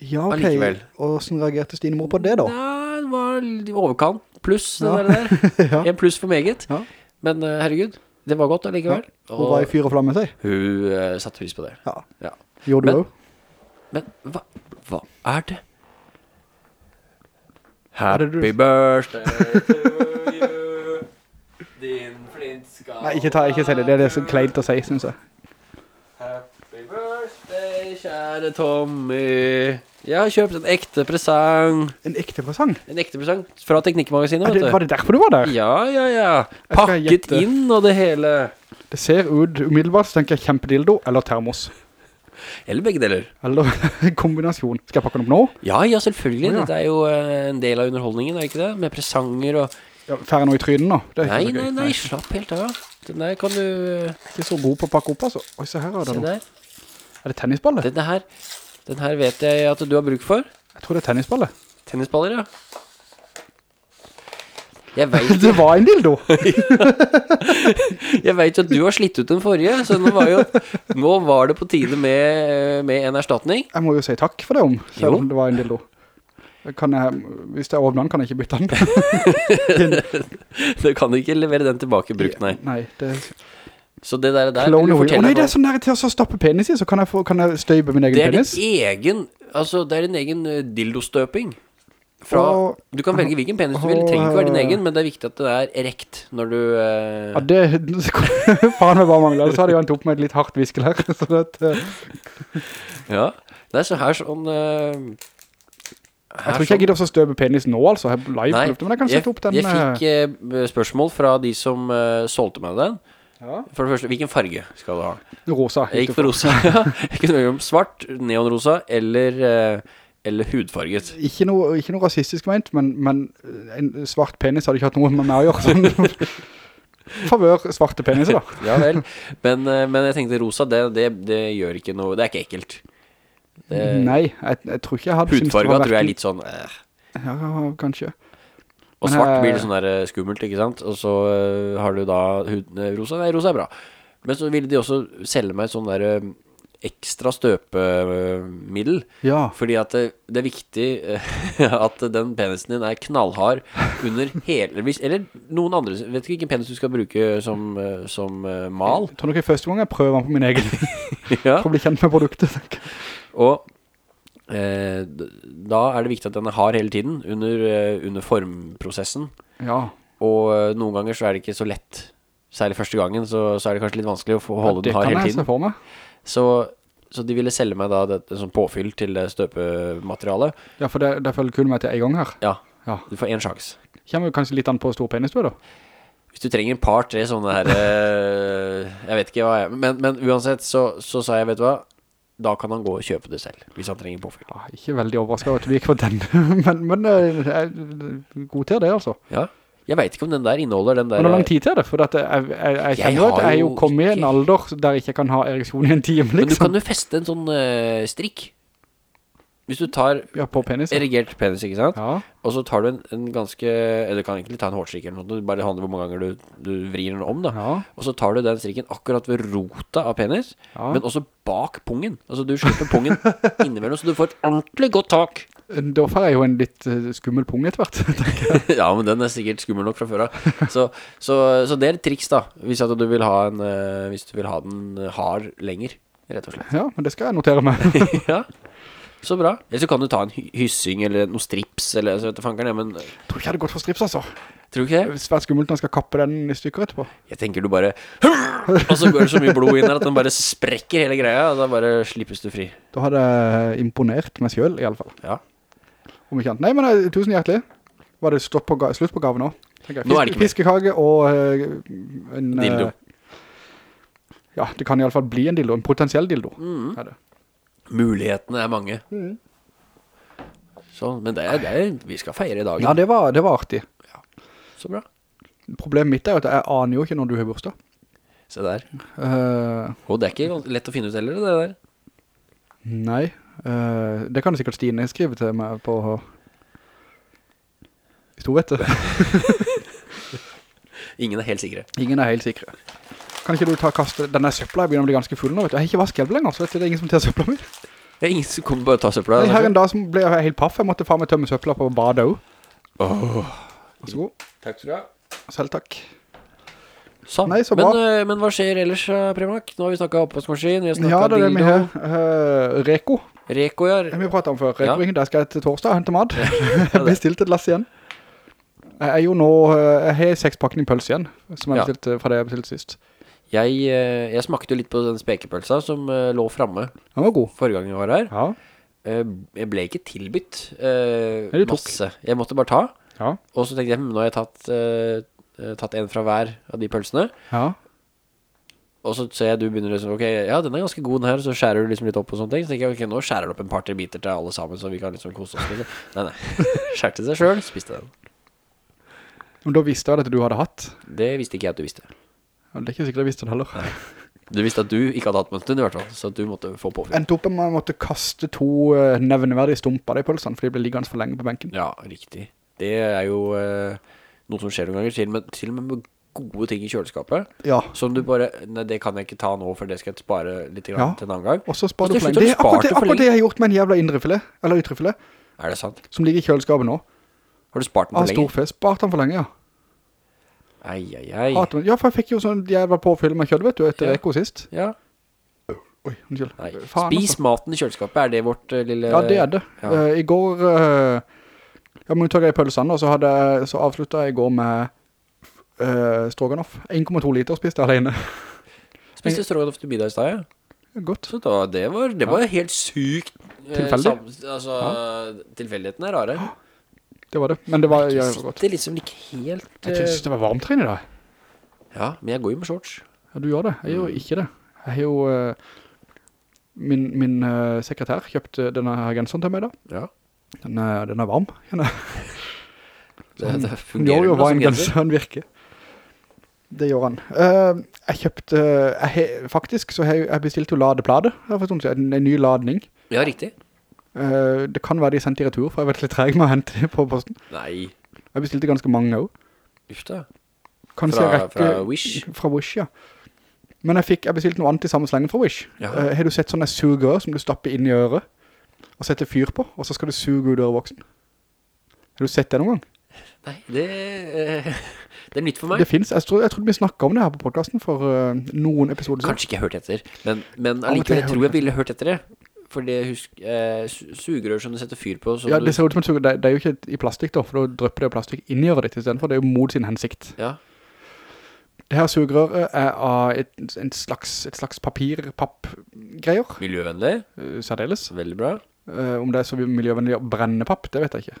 ja, ok. allikevel. Og hvordan reagerte Stine mor på det da? Ja, det var i overkant. Pluss det Ja. der. der. Ja. En pluss for meget. Ja. Men eh, herregud, det var godt allikevel. Hun var i fyr og flamme seg. hun uh, satte pris på det. Ja. Ja. Gjorde du Men- også? Men hva, hva er det? Du- Happy birthday to you Din flintskall Nei, ikke, ta, ikke se det. Det er det som kleint å si, synes jeg. Happy birthday, kjære Tommy Jeg har kjøpt en ekte presang En ekte presang. En ekte presang fra Teknikkmagasinet, vet du. var det derfor du var der? Ja, ja, ja Pakket inn og det hele Det ser ut umiddelbart, så tenker jeg kjempedildo eller termos. Eller begge deler Eller kombinasjon. Skal jeg pakke den opp nå? Ja, ja, selvfølgelig Oh, ja. Dette er jo eh, en del av underholdningen, er det ikke det? Med presanger og Ja, Færre noe i trynen nå. Nei, nei, nei, slapp helt av Den der kan du Ikke så god på å pakke opp, altså. Oi, se her er det Se der Er det tennisballer? Denne her, den her vet jeg at du har bruk for. Jeg tror det er tennisballer. Tennisballer, ja. Jeg vet, Det var en dildo! jeg vet jo at du har slitt ut den forrige, så nå var, jo, nå var det på tide med, med en erstatning. Jeg må jo si takk for det om, selv om det var en dildo. Kan jeg, hvis jeg åpner den, kan jeg ikke bytte den. Du kan ikke levere den tilbake brukt, nei. Nei, det Så det der, der Clone vil. Å nei, det er sånn der til å stoppe penis i, så kan jeg, få, kan jeg støybe min egen penis. Det er din penis. egen, altså det er din egen eh, dildostøping. Fra, Og- du kan velge hvilken penis du vil, det trenger ikke være din egen, men det er viktig at det er rekt når du... Uh... Ja, det faen meg bare mangler. Så hadde jeg endt opp med et litt hardt viskel her. sånn at... Uh... Ja, det er så her sånn eh, jeg tror ikke jeg gidder å støpe penis nå, altså. Jeg live Nei, men jeg kan sette opp den. jeg fikk eh, spørsmål fra de som eh, solgte meg den. Eh, ja, For det første, hvilken farge skal du ha? rosa. Jeg gikk for rosa. Ikke jeg kunne velge om svart, neonrosa eller, eh, eller hudfarget. Ikke noe, ikke noe rasistisk ment, men, men en svart penis hadde ikke hatt noe med meg å gjøre. Sånn. Favør svarte peniser da. Ja vel. Men, eh, men jeg tenkte rosa, det, det, det gjør ikke noe, det er ikke ekkelt. Det, Nei, jeg, jeg tror ikke jeg hadde var tror jeg er litt sånn eh. Ja, kanskje. Og svart eh, blir det sånn der eh, skummelt, ikke sant? Og så eh, har du da hud, eh, rosa. Nei, rosa er bra. Men så ville de også selge meg sånn der ekstra støpemiddel. Ja, Fordi at det, det er viktig at den penisen din er knallhard under hele Eller noen andre Vet ikke hvilken penis du skal bruke som, som mal. jeg tror nok jeg første gang jeg prøver den på min egen ja. for å bli kjent med produktet. Og da er det viktig at den er hard hele tiden under, eh, under formprosessen. Ja, Og eh, noen ganger så er det ikke så lett. Særlig første gangen så, så er det kanskje litt vanskelig å få holde den hard hele tiden. Så, så de ville selge meg da det, er sånn påfyll til støpematerialet. Ja, for det, det følger kun med til en gang her. Ja, Ja. du får en sjans. Kommer jo kanskje litt an på stor penis du da. Hvis du trenger en par, tre sånne her eh, Jeg vet ikke hva jeg Men, men uansett så, så sa jeg, vet du hva Da kan han gå og kjøpe det selv Hvis han trenger påfyll Ja, ikke veldig overrasket at vi gikk for den. men men jeg jeg til det altså. Ja, jeg vet ikke om den der inneholder den der Men hvor lang tid til det? For jeg, jeg, jeg Jeg kjenner at jeg er jo kommet i en alder der jeg ikke kan ha ereksjon i en time, Men du liksom. kan jo feste en sånn eh, strikk Hvis du tar Ja, på penis. ja. erigert penis, ikke sant? Ja, Og så tar du en, en ganske Eller du kan egentlig ta en hårstrikk eller noe Det bare handler om hvor mange ganger du, du vrir den om da ja, Og så tar du den strikken akkurat ved rota av penis. Men også bak pungen Altså du slipper pungen innimellom Så du får et ordentlig godt tak da får jeg jo en litt eh, skummel pung etter hvert. Ja, men den er sikkert skummel nok fra før så, så, så det er et triks da Hvis du vil ha en eh, Hvis du vil ha den hard lenger Rett og slett ja, men det skal jeg notere meg. Ja Så bra. Eller så kan du ta en hy- hyssing eller noen strips, eller så vet du fanker det, men Jeg tror ikke jeg hadde gått for strips, altså. tror du ikke Det det? er svært skummelt når han skal kappe den i stykker etterpå. Jeg tenker du bare Og så går det så mye blod inn der at den bare sprekker hele greia, og da bare slippes du fri. Da hadde jeg imponert meg selv, i alle fall. Ja. Om ikke annet. Nei, men eh, tusen hjertelig. Var det på ga slutt på gaven nå? tenker jeg. Nå er det ikke mer. Fiskekage og eh, en... eh, Dildo. ja, det kan i alle fall bli en dildo. En potensiell dildo. Mm. Er det. Mulighetene er mange. Så, men det er, det er, vi skal feire i dag. Ja, det var, det var artig. Så bra. Problemet mitt er jo at jeg aner jo ikke når du har bursdag. Se der. Eh, Og det er ikke lett å finne ut heller, det der. nei, eh, det kan sikkert Stine skrive til meg på... Hvis hun vet det. Ingen er helt sikre. Ingen er helt sikre. Kan ikke du ta og kaste... Denne søpla jeg begynner å bli ganske full nå, vet du. Jeg har ikke vasket hjelp lenger, så vet du, det er ingen som tar søpla mi. Det er ingen som kommer bare å ta søpla. Jeg her en dag som ble helt paff. Jeg måtte faen meg tømme søpla på badet også. Åh, Vær så god. takk skal du ha. Selv takk. Sånn. Nei, så men, bra. eh, men hva skjer ellers, Primark? Nå har vi snakket oppvaskmaskin, vi har snakket Ja, det er det vi har. uh, Reko, Reko, ja. det har vi pratet om før. Reko Ja. der skal jeg til torsdag og hente mat. Ja, det. bestilte et lass igjen. Jeg er jo nå, eh, jeg har seks pakning pølse igjen, som jeg Ja. bestilte fra det jeg bestilte sist. Jeg, eh, jeg smakte jo litt på den spekepølsa som eh, lå fremme Den var god. forrige gang jeg var her. Ja, Eh, jeg ble ikke tilbytt eh, tok. masse. Jeg måtte bare ta. ja, Og så tenkte jeg, hm, nå har jeg tatt, eh, tatt en fra hver av de pølsene. ja. Og så ser jeg du begynner liksom, ok, ja, den er ganske god den her, så skjærer du liksom litt opp og sånne ting. Så tenker jeg, ok, nå skjærer du opp en par-tre biter til alle sammen, så vi kan liksom kose oss litt. Nei, nei, skjærte seg selv, spiste den. Men da visste jeg at du hadde hatt. Det visste ikke jeg at du visste. Ja, Det er ikke sikkert jeg visste det heller. Du visste at du ikke hadde hatt med i hvert fall, så du måtte få påfyll. Endte opp med at jeg måtte kaste to eh, nevneverdige stumper i pølsene, fordi de ble liggende for lenge på benken. Ja, riktig. Det er jo eh, noe som skjer noen ganger, til og med, til og med med gode ting i kjøleskapet, Ja, som du bare, nei, det kan jeg ikke ta nå, for det skal jeg spare litt Ja. til en annen gang. og så sparer du for lenge. Det er akkurat akkurat det jeg har gjort med en jævla indrefilet, eller ytrefilet, Er det sant? som ligger i kjøleskapet nå. Har du spart den for lenge? storfe, spart den for lenge, ja. Ei, ei, ei. Ja, for jeg fikk jo sånn jævla påfyll med kjøtt, vet du, etter Ja. Eko sist. Ja, Oi, unnskyld. Faen, Spis altså. maten i kjøleskapet, er det vårt uh, lille... Ja, det er det. Ja. Uh, I går, uh, ja, men tar i pølsene, og så, hadde, så avsluttet jeg i går med uh, stroganoff. 1,2 liter spiste jeg alene. Spiste stroganoff til middag i sted, ja. Godt. Så da, det var, det var helt sykt. eh, Tilfeldig. sam- altså, tilfeldigheten er rare. Det var det. Men det var, godt det Du sitter liksom ikke helt... Jeg eh, synes det var varmt her i dag. Ja, men jeg går jo med shorts. Ja, du gjør det. Jeg gjør ikke det. Jeg har jo... Uh, min min uh, sekretær kjøpte denne her genseren til meg da. Ja, Den den er varm. Den er. det, det fungerer jo hva en genser. virker. Det gjør han. Eh, jeg kjøpte... jeg faktisk så har jeg, jeg bestilt jo ladeplade. Jeg har forstått en, en ny ladning. Ja, riktig. Eh, det kan være de sendte sendt i retur, for jeg vet litt treg med å hente det på posten. Nei, Jeg bestilte ganske mange også. uff da. Kanskje Fra- rekke, fra Wish? Fra Wish, ja. Men jeg fikk, jeg bestilte noe annet i samme slengen fra Wish. Ja. Uh, har du sett sånne suger som du stapper inn i øret, og setter fyr på, og så skal du suge ut ørevoksen? Har du sett det noen gang? Nei, det, uh, det er nytt for meg. Det finnes, jeg tror, jeg trodde vi snakket om det her på podcasten for uh, noen episoder. Kanskje ikke hørt etter, men, men allikevel, jeg tror jeg jeg ville hørt etter det. For det, husk, eh, sugerør som du setter fyr på, Ja, det ser ut som et sugerør. Det, det er jo ikke i plastikk da, for da drøpper det plastikk inn i øret ditt i stedet for. Det er jo mot sin hensikt. Ja, Det her sugerøret er av et, en slags, et slags papir-papp-greier, miljøvennlig, eh, særdeles. veldig bra. Eh, om det er så miljøvennlig å brenne papp, det vet jeg ikke.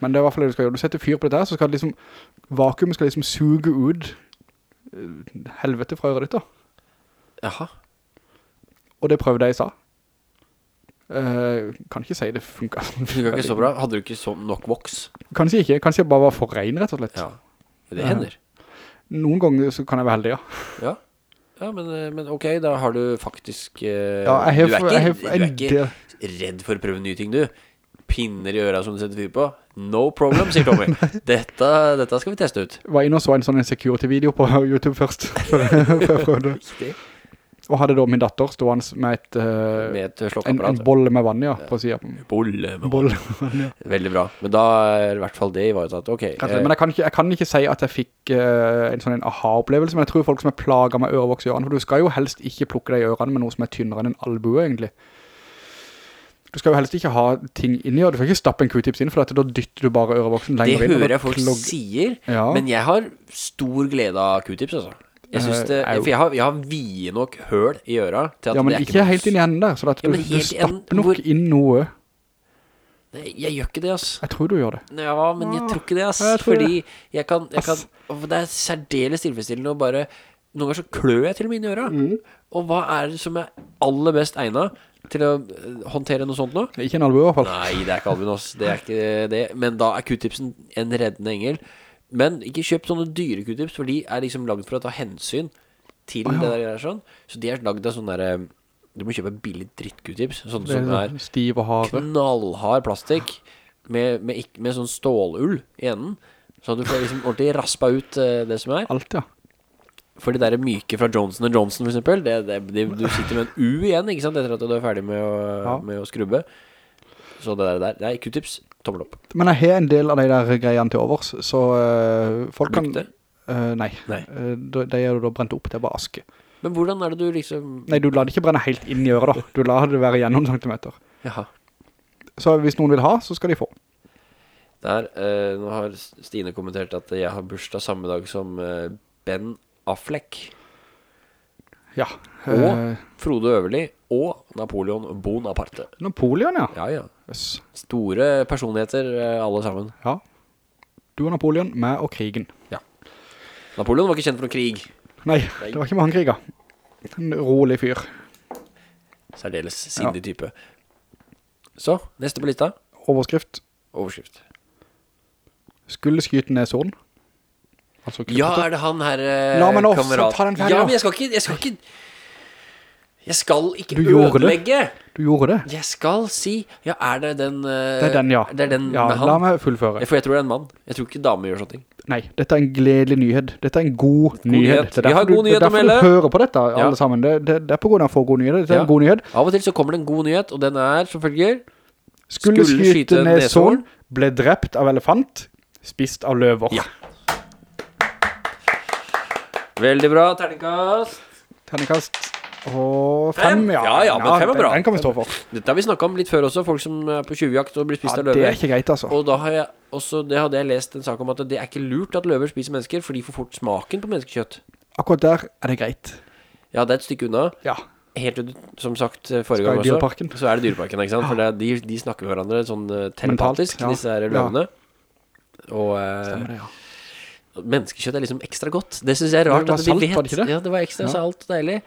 Men det er i hvert fall det du skal gjøre. Du setter fyr på dette her, så skal det liksom, vakuumet skal liksom suge ut eh, helvete fra øret ditt da. Jaha, Og det prøvde jeg i stad. Eh, kan ikke si det funket. sånn. det var ikke så bra. Hadde du ikke så nok voks? Kanskje ikke, kanskje jeg bare var for ren rett og slett. Ja, det hender. hender. Noen ganger så kan jeg være heldig, ja. Ja, ja men, eh, men ok, da har du faktisk... Uh, Ja, har, du er ikke, har du er ikke redd for å prøve nye ting, du. Pinner i øra som du setter fyr på. No problem, sier Tommy. Dette, dette skal vi teste ut. var inne og så en sånn security-video på YouTube først, før jeg prøvde. Riktig. Og hadde da min datter stående med et, uh, Med et en, en bolle med vann, ja, på siden. Bolle med Bolle med vann, ja. Veldig bra. Men da er i hvert fall det ivaretatt. Ok. Slett. eh, Men jeg kan, ikke, jeg kan ikke si at jeg fikk uh, en sånn aha-opplevelse, men jeg tror folk som er plaget med ørevoks i ørene, for du skal jo helst ikke plukke deg i ørene med noe som er tynnere enn en albue, egentlig. Du skal jo helst ikke ha ting inni, og du skal ikke stappe en q-tips inn, for da dytter du bare ørevoksen lenger inn. Det hører jeg folk sier, Ja. men jeg har stor glede av q-tips, altså. Jeg Eh, det, for jeg har, jeg har vide nok høl i øra til at Ja, men det er ikke helt inn i enden der, så at Ja, du, du stapper nok hvor- inn noe. Nei, Jeg gjør ikke det, ass. Jeg tror du gjør det. Ja, men jeg tror ikke det, ass. Jeg Fordi det. Jeg kan, jeg kan Det er særdeles tilfredsstillende å bare Noen ganger så klør jeg til og med inn i øra. Mm. Og hva er det som er aller best egnet til å eh, håndtere noe sånt nå? Ikke en albu i hvert fall. Nei, det er ikke albuen, ass. Det er ikke det. Men da er q-tipsen en reddende engel. Men ikke kjøp sånne dyre q-tips, for de er liksom lagd for å ta hensyn til Å, ja. det der sånn. Så de er lagd av sånn derre Du må kjøpe billig dritt-q-tips. Sånne Det som er er stiv og harde. knallhard plastikk med, med, ikk- med sånn stålull i enden. Så du får liksom ordentlig raspa ut eh, det som er. Alt, ja. For de der myke fra Johnson Johnson for eksempel det, det, de, Du sitter med en U igjen ikke sant Etter at du er ferdig med å, Ja. med å skrubbe Så det der, der er Q-tips, tommel opp Men jeg har en del av de der greiene til overs, så øh, folk kan... Brukte? Uh, nei, Nei. Øh, de de er jo da brent opp, det er bare aske. Men hvordan er det du liksom Nei, du lar det ikke brenne helt inn i øret da. Du lar det være igjen noen centimeter. Jaha Så hvis noen vil ha, så skal de få. Der, eh, nå har Stine kommentert at jeg har bursdag samme dag som eh, Ben Affleck Ja. Og Frode Øverli Og Napoleon Bonaparte Napoleon, ja. Ja, ja Yes. Store personligheter eh, alle sammen Ja. Du og Napoleon, meg og krigen. Ja. Napoleon var ikke kjent for noen krig Nei, det var ikke mange kriger. En rolig fyr. Særdeles sindig type Så, neste på lista Overskrift. Overskrift Skulle skyte ned sånn. Altså, Ja, er det han her eh, La meg nå kamerat- ta den ferdig, Ja, men jeg skal ikke Jeg skal ikke Jeg skal ikke Du ødelegge. det. Du gjorde det. Jeg skal si Ja, er det den Uh, Det er den, ja. Det er den ja, La meg fullføre. For jeg tror det er en mann Jeg tror ikke damer gjør sånne ting Nei, dette er en gledelig nyhet. Dette er en god, nyhet. nyhet. Vi har god god om nyhet det er derfor du hører på dette, alle Ja. sammen. Det, det, det er på grunn av å få god nyhet. Dette er en god nyhet. Av og til så kommer det en god nyhet Og den er som følger Skulle, Skulle skyte, ned sånn, ble drept av elefant, spist av løver. Ja. Veldig bra, terningkast Tennekast og Fem? ja. Ja, ja, men fem er bra. Den kan vi stå for. Dette har vi snakket om litt før også Folk som er på tjuvjakt og blir spist Ja, av det er ikke greit, altså. Og da har jeg også, det hadde jeg lest en sak om at det er ikke lurt at løver spiser mennesker, for de får fort smaken på menneskekjøtt. Akkurat der er det greit. Ja, det er et stykke unna. Ja. Helt som sagt eh, forrige gang også, så er det dyreparken, ikke sant? For det er, de, de snakker med hverandre sånn eh, telepatisk, ja. disse her Ja. løvene. Og eh, Stemmer det, ja. menneskekjøtt er liksom ekstra godt. Det synes jeg er rart Det at de salt, vet. ikke det? Ja, det var ekstra Ja. salt og deilig.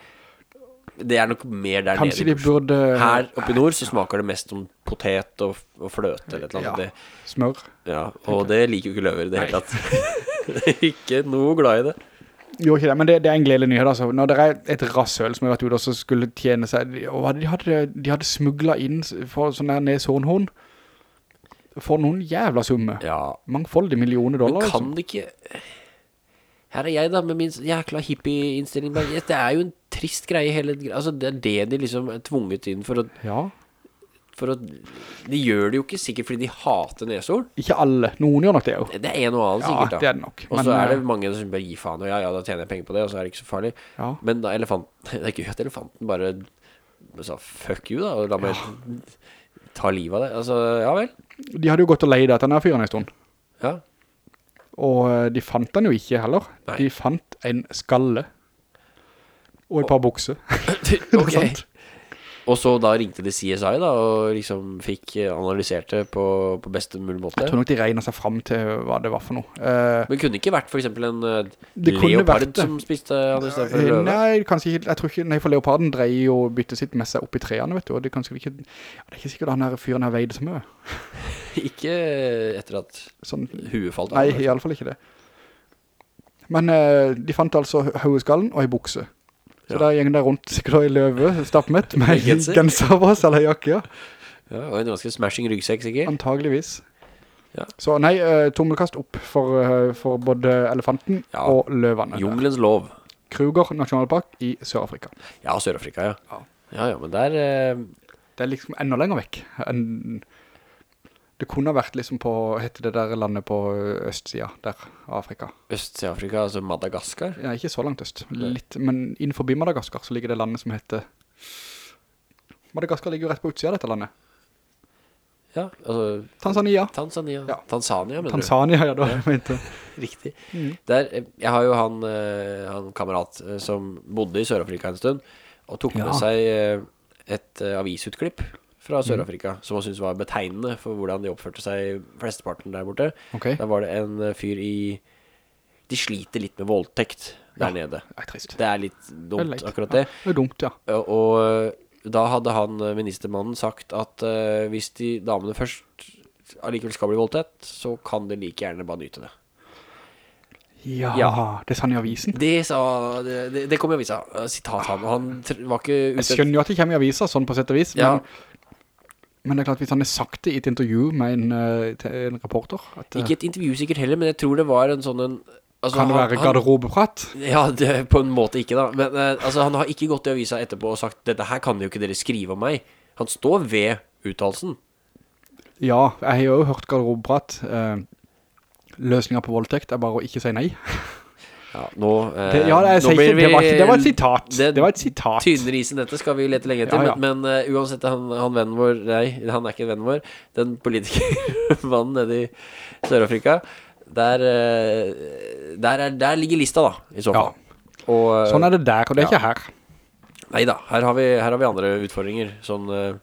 Det er nok mer der Kanskje nede de i burde Her oppe i nord så smaker det mest som potet og, og fløte eller et eller annet. Ja. Smør. Ja, og det liker jo ikke løver i det hele tatt. ikke noe glad i det. Jo, ikke det, men det, det er en gledelig nyhet, altså. Når det er et rassøl som har vært ute og så skulle tjene seg, og hadde de hadde, de hadde smugglet inn for sånn der neshornhorn for noen jævla summe. Ja, Mangfoldige millioner dollar, men kan det ikke Her er jeg da med min jækla hippie-innstilling Det er jo en trist greie hele Altså det er det de liksom er tvunget inn for å, Ja, for å De gjør det jo ikke sikkert fordi de hater nesord ikke alle. Noen gjør nok det jo. Det er en og annen sikkert da det er det nok. Og Men, så er det eh, mange som bare gir faen Og ja, ja, da tjener jeg penger på det Og så er det ikke så farlig Ja. Men da elefanten Det er gøy at elefanten bare sa fuck you da Og la meg ta livet av det Altså, ja vel De hadde jo gått og leid etter denne fyren en stund. Ja, Og eh, de fant den jo ikke heller. Nei. De fant en skalle. Og et par bukser. ok? Og så da ringte de CSI da Og liksom fikk eh, analysert det på, på beste mulig måte Jeg tror nok de regnet seg frem til hva det var for noe. Uh, Men kunne det ikke vært for eksempel en eh, leopard som spiste han i stedet for løve? Nei, kanskje ikke, jeg tror ikke, nei, for leoparden dreier jo byttet sitt med seg opp i treene, vet du, og det er kanskje ikke, det er ikke sikkert han her fyren her veide så mye. Ikke etter at Sånn, huet falt nei, i alle fall ikke det. Men uh, de fant altså høyeskallen og en bukse. Så Ja. der gjengen der rundt, sikkert i løve, stappmett, med genser. på oss, eller jakke, ja. Ja, og en ganske smashing ryggsekk sikkert. Antageligvis. Ja. Så nei, eh, tommelkast opp for, eh, for både elefanten Ja. og løvene. Junglens lov. Kruger nasjonalpark i Sør-Afrika. Ja, Sør-Afrika, ja. Ja. Ja, ja, men der eh, Det er liksom enda lenger vekk enn det kunne ha vært liksom på, hette det der landet på østsida der, Afrika. Øst-Afrika, altså Madagaskar. Ja, ikke så langt øst, litt, men innenfor Madagaskar så ligger det landet som heter, Madagaskar ligger jo rett på utsida av dette landet. Ja, altså Tanzania. Tanzania. Ja. Tanzania, mener Tanzania, ja, da mente jeg. Mm. Riktig. Der, eh, jeg har jo han, eh, han kamerat eh, som bodde i Sør-Afrika en stund, og tok Ja. med seg et avisutklipp fra Sør-Afrika, som han syntes var betegnende for hvordan de oppførte seg flesteparten der borte. Okay. Der var det en eh, fyr i De sliter litt med voldtekt der Ja. nede. Det er trist. Det er litt Det er dumt, akkurat det. Det er dumt, ja. Og, da hadde han, ministermannen, sagt at uh, hvis de damene først allikevel skal bli voldtatt, så kan de like gjerne bare nyte det. Ja, Ja. det sa han i avisen. Det sa Det, det, det kom i avisa. Eh, Sitat han. Han var ikke Jeg skjønner jo at det kommer i avisa, sånn på sett og vis, Ja. men, men det er klart hvis han er sagt det i et intervju med en, eh, en reporter, at, eh, Ikke et intervju sikkert heller, men jeg tror det var en sånn en altså, kan det han- være garderobeprat? Ja, det, på en måte ikke da Men eh, altså, han har ikke gått i avisa etterpå og sagt Dette her kan jo ikke dere skrive om meg Han står ved uttalsen Ja, jeg har jo hørt garderobeprat. Løsninger på voldtekt er bare å ikke si nei. Ja, nå, eh, Det, ja, jeg nå blir ikke, det, var, det var et sitat. det- Det, var et sitat. Tynnere is enn dette skal vi lete lenge etter Ja. Men, men uh, uansett han, han vennen vår Nei, han er ikke vennen vår Den politikermannen nede i Sør-Afrika der, eh, der, er, der ligger lista da I så fall og, eh, Sånn er det der, og det er ikke her. Neida, her har, vi, her har vi andre utfordringer Sånn eh,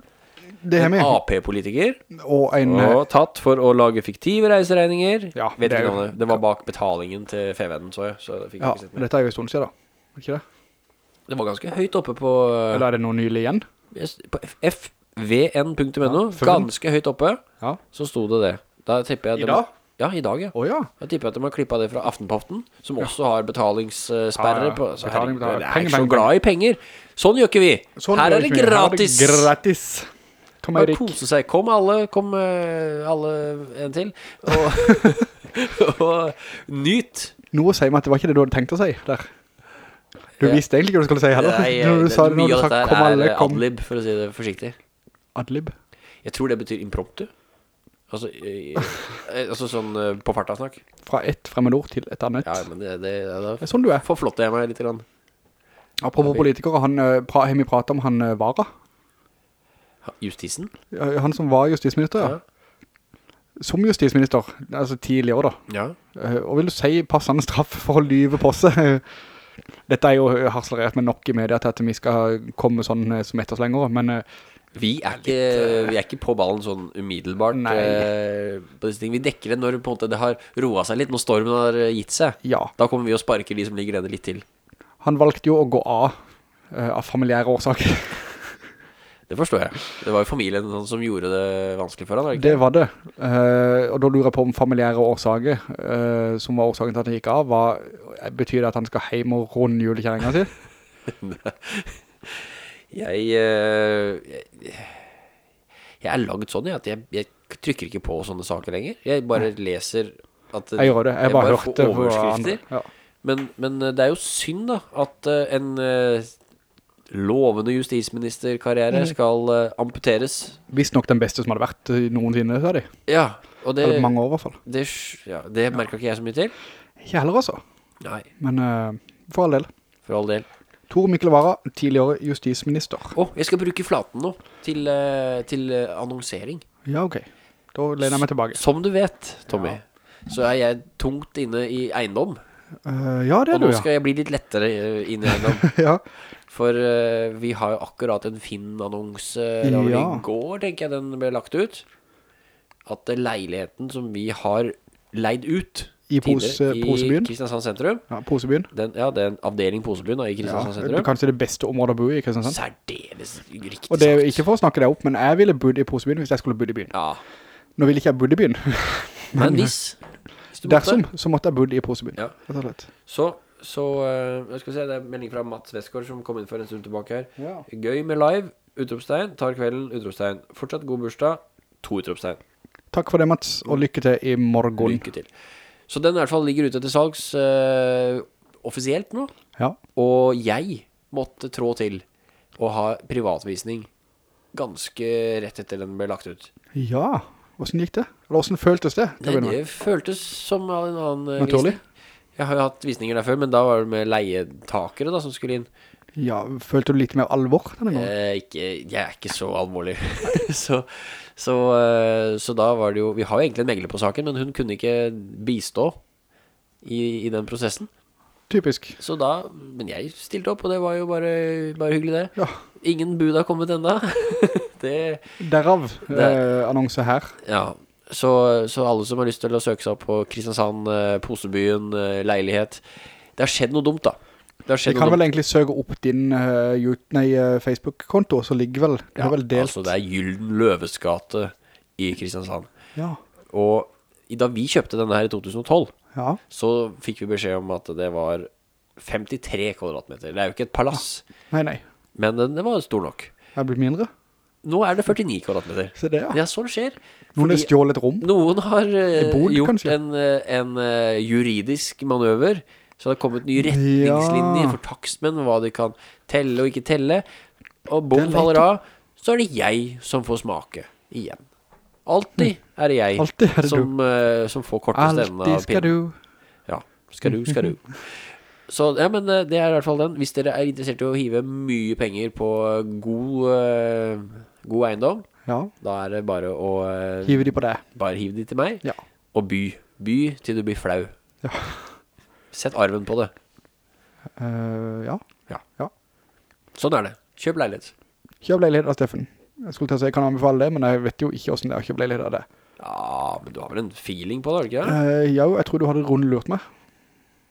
Det En. AP-politiker Og en... eh, Og tatt for å lage fiktive reiseregninger Ja, Vet det ikke navnet Det var bak betalingen til FVN så jeg Så det Ja, dette er jo en stund siden da. Ikke det? Det var ganske høyt oppe på eh, Eller er det noe nylig igjen? På fvn.no, Ja, ganske høyt oppe, Ja. så sto det det. Da tipper jeg I dag? Ja, i dag, ja. Å ja. Da tipper jeg at de har klippet det fra Aftenpoften, som også har betalingssperre på. Så Betaling, betaling. jeg er ikke så glad i penger. Sånn gjør ikke vi. Sånn Her er det gratis. Her er det gratis. Kom Bare kose seg. Kom alle, kom eh, alle en til. Og, og nyt. Noe sier meg at det var ikke det du hadde tenkt å si der. Du Ja. visste egentlig ikke hva du skulle si heller. Nei, du det- sa det, når mye du av sa dette kom her alle, er kom. adlib, for å si det forsiktig. Adlib. Jeg tror det betyr impromptu. Altså, eh, eh, altså sånn eh, på farta snakk. Fra ett fremmedord til et annet. Ja, men det, det, det, Det er sånn du er. forflotter jeg meg litt. Grann. Apropos politikere, han, eh, pra, har vi pratet om han eh, Vara? Justisen? Ja, Han som var justisminister, ja. Ja. Som justisminister, altså tidligere da. Ja. Eh, Og vil du si passende straff for å lyve på seg? Dette er jo harslerert med nok i media til at vi skal komme sånn eh, som etterslengere, men eh, Vi er, ikke, vi er ikke på ballen sånn umiddelbart Nei. eh, på disse ting. Vi dekker det når på en måte, det har roet seg litt, når stormen har gitt seg. ja. Da kommer vi og sparker de som ligger nede litt til. Han valgte jo å gå av eh, av familiære årsaker. Det forstår jeg. Det var jo familien sånn som gjorde det vanskelig for han, ikke? det var det. Uh, og da lurer jeg på om familiære årsaker, uh, som var årsaken til at han gikk av, var, betyr det at han skal hjem og runde julekjæringa si? Jeg, uh, jeg, jeg er laget sånn, jeg, at jeg, jeg trykker ikke på sånne saker lenger. Jeg bare leser at Jeg gjør det. Jeg, bare, bare hørte overskrifter. Ja. Men, men eh, det er jo synd da At eh, en eh, lovende justisministerkarriere Mm. skal uh, amputeres Visst nok den beste som hadde vært eh, noensinne, sa de. Ja, og det, Eller mange år i hvert fall. det, ja, det merket ikke jeg så mye til Ikke heller altså. Nei, Men uh, for all del. for all del Tor Mikkel Vara, tidligere justisminister. Åh, jeg skal bruke flaten nå Til, uh, til annonsering Ja, ok. Da lener jeg meg tilbake. Som du vet, Tommy Så er jeg tungt inne i eiendom ja, det er du, ja. Og nå skal jeg bli litt lettere inne inn i eiendom ja. For uh, vi har jo akkurat en Finn-annonse Det Ja. i går, tenker jeg den ble lagt ut At eh, leiligheten som vi har leid ut I pose- tidligere Posebyen. I Kristiansand sentrum ja Posebyen. den, Ja, det er en avdeling Posebyen da, i Ja, Kristiansand det er sentrum kanskje det beste området å bo i Kristiansand. Særdeles riktig Og det er jo ikke for å snakke deg opp, men jeg ville bodd i Posebyen hvis jeg skulle bodd i byen. Ja, Nå ville ikke jeg bodd i byen. men hvis Hvis Dersom, så måtte jeg bodd i Posebyen. Ja. Så, så eh, jeg skal se, det er en melding fra Mats Vestgaard som kom inn for en stund tilbake her. Ja. Gøy med live, utropstegn, tar kvelden, utropstegn. Fortsatt god bursdag, to utropstegn. Takk for det, Mats, og lykke til i morgen. Lykke til. Så den i hvert fall ligger ute til salgs uh, offisielt nå. Ja. Og jeg måtte trå til å ha privatvisning ganske rett etter den ble lagt ut. Ja, hvordan gikk det? Eller hvordan føltes det? Det, det føltes som en annen eh, Naturlig. visning. Jeg har jo hatt visninger der før, men da var det med leietakere da, som skulle inn. Ja, følte du litt mer alvor denne gangen? Eh, ikke, jeg er ikke så alvorlig. så, så, eh, så da var det jo Vi har jo egentlig en megler på saken, men hun kunne ikke bistå i, i den prosessen. Typisk. Så da Men jeg stilte opp, og det var jo bare, bare hyggelig, det. Ja, Ingen bud har kommet enda. det derav der, eh, annonse her. Ja. Så, så alle som har lyst til å søke seg opp på Kristiansand, eh, Posebyen, eh, leilighet Det har skjedd noe dumt, da. Det har skjedd kan vel egentlig søke opp din eh, Facebook-konto, så ligger vel, du har vel delt. Altså, det er Gylden Løves gate i Kristiansand. Ja, Og da vi kjøpte denne her i 2012, ja, så fikk vi beskjed om at det var 53 kvadratmeter. Det er jo ikke et palass, nei, nei. men den, den var stor nok. Det er blitt mindre. Nå er det 49 kvadratmeter. Se det, ja. Ja, sånn skjer. Noen har stjålet rom. noen har uh, bord, gjort en, eh, en uh, juridisk manøver, så det har kommet nye retningslinjer Ja. for takstmenn, hva de kan telle og ikke telle. Og bom faller av, så er det jeg som får smake igjen. Alltid er det jeg Altid er det som, uh, som får kortest enden Alltid av skal du. Ja, skal du, skal du. Så ja, men eh, det er i hvert fall den. Hvis dere er interessert i å hive mye penger på eh, god, eh, god eiendom, Ja, da er det bare å Hive de på det. bare hive de til meg, Ja. og by. By til du blir flau. Ja. Sett arven på det. Uh, ja. Sånn er det. Kjøp leilighet. Kjøp leilighet av Steffen. Jeg skulle til å si, jeg kan anbefale det, men jeg vet jo ikke hvordan det er å kjøpe leilighet av det. Ja, men du har vel en feeling på det, har du ikke? Eh, ja, jeg tror du hadde rundlurt meg.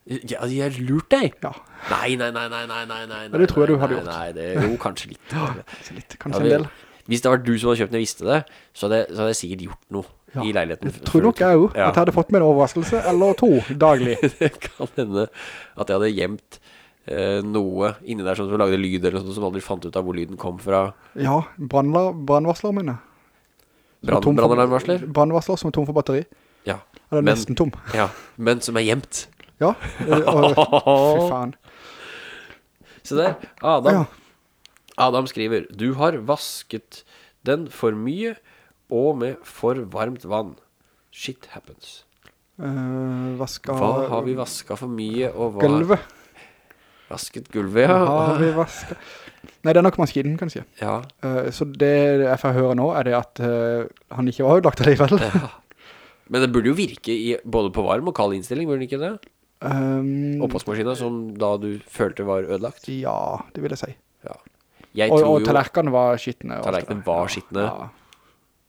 Ja, jeg har lurt deg. Ja, Nei, nei, nei, nei, nei, nei, nei. det tror jeg du hadde gjort. Nei, det, er jo, kanskje litt. ja, kanskje litt, kanskje en del. Hvis det var du som hadde kjøpt den og visste det, så hadde, så hadde jeg sikkert gjort noe Ja, i leiligheten. Jeg tror nok jeg jo, at jeg hadde fått med en overraskelse, eller to, daglig. det kan hende at jeg hadde gjemt eh, noe inni der sånn som lagde lyd eller noe sånt, som aldri fant ut av hvor lyden kom fra. Ja, brannvarsler mine. Brannvarsler? er? Brannvarsler som er tom for batteri. Ja, Eller Men- nesten tom. ja, men som er gjemt. Ja, eh, og, fy faen. Se der, Adam. Ja. Adam skriver, du har vasket den for mye og med for varmt vann. Shit happens. Uh, vaska Hva har vi vasket for mye og hva? gulvet? Vasket gulvet, Har vi vaska? Nei, det er nok maskinen, kanskje. Ja, Uh, så det jeg får høre nå, er det at uh, han ikke var ødelagt allikevel. ja. Men det burde jo virke i, både på varm og kald innstilling, burde det ikke det? Um, Oppvaskmaskinen som da du følte var ødelagt. ja, det vil jeg si. Ja. Jeg Og, og tallerkenene var skittende. Tallerkenene der. var skittende. Ja.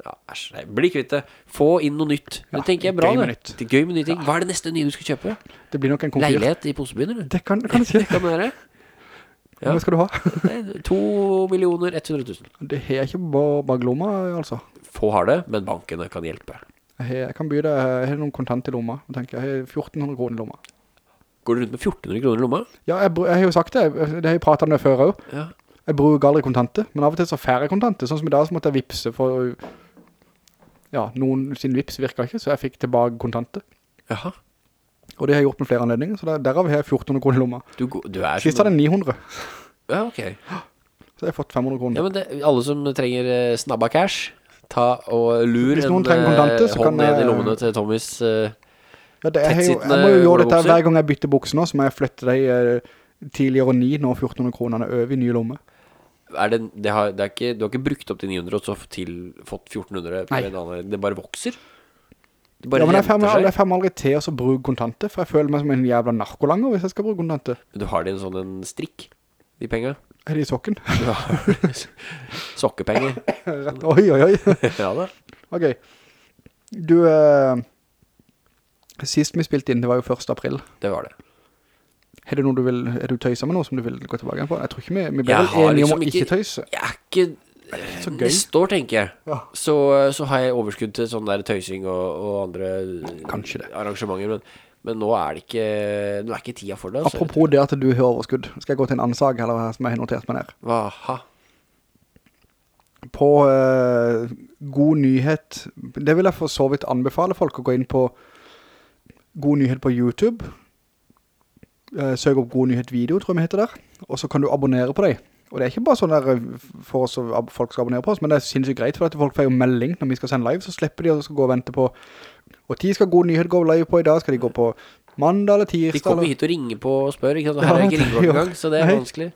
Ja, æsj, bli kvitt det. Få inn noe nytt. Ja, det tenker jeg er bra, gøy med det. nytt. Det gøy med nye ting. Hva er det neste nye du skal kjøpe? Det blir nok en komfyr. Leilighet i Posebyen, eller? Det kan, kan du si. Kan det være? Ja. Hva skal du ha? 2 millioner 100 000. Det har jeg ikke bare bak lomma, altså. Få har det, men bankene kan hjelpe. Jeg, jeg kan by deg, jeg har noen kontant i lomma. Jeg tenker, jeg har 1400 kroner i lomma. Går du rundt med 1400 kroner i lomma? Ja, jeg, jeg har jo sagt det. Det har jeg pratet om det før også. Ja. Jeg bruker aldri kontanter, men av og til så færre kontanter. Sånn som i dag så måtte jeg vipse for... Ja, noen sin vips virket ikke, så jeg fikk tilbake kontanter. Jaha. Og det har jeg gjort med flere anledninger, så der, derav har jeg 1400 kroner i lomma. Du, du er Sist hadde jeg 900, Ja, ok. så jeg har fått 500 kroner. Ja, men det, alle som trenger eh, snabba cash, ta og lur en eh, hånd ned i lommene til Thomas... eh, Ja, det, jeg, har jeg må jo gjøre dette hver gang jeg bytter bukser nå, så må jeg flytte de eh, tidligere 9, nå 1400 kronene over i nye lomme. er det, det har, det er ikke, Du har ikke brukt opp til 900 og så til, fått 1400 på Nei. Det bare vokser? Det bare Ja, men jeg får jeg får aldri til å bruke kontanter, for jeg føler meg som en jævla narkolanger hvis jeg skal bruke kontanter. Du har en sånn en strikk, de penger Er det i sokken? Ja, sokkepenger. Oi, oi, oi. ja da. Ok. Du, eh, sist vi spilte inn, det var jo 1. april. Det var det. Er det noe du vil, er du tøysa med noe som du vil gå tilbake på? Jeg tror ikke vi, vi ble vel enige om liksom å ikke ikke- tøyse. Jeg er ikke så gøy. Neste år, tenker jeg, Ja. så, så har jeg overskudd til sånn der tøysing og, og andre det. arrangementer. Men, men nå er det ikke Nå er ikke tida for det. Altså. Apropos det at du har overskudd, skal jeg gå til en annen sag eller hva som jeg har notert meg ned. Hva? Ha? På uh, god nyhet, det vil jeg for så vidt anbefale folk å gå inn på god nyhet på YouTube. Eh, søk opp god nyhet video, tror jeg vi heter der. Og så kan du abonnere på deg. Og det er ikke bare sånn der eh, for oss folk skal abonnere på oss, men det er sinnssykt greit, for at folk får jo melding når vi skal sende live, så slipper de å skal gå og vente på, og tid skal god nyhet gå live på i dag, skal de gå på mandag eller tirsdag? De kommer eller? hit og ringer på og spør, ikke sant? Og her er Ja, ikke det ringeklokke gjør- engang, så det er Nei. vanskelig.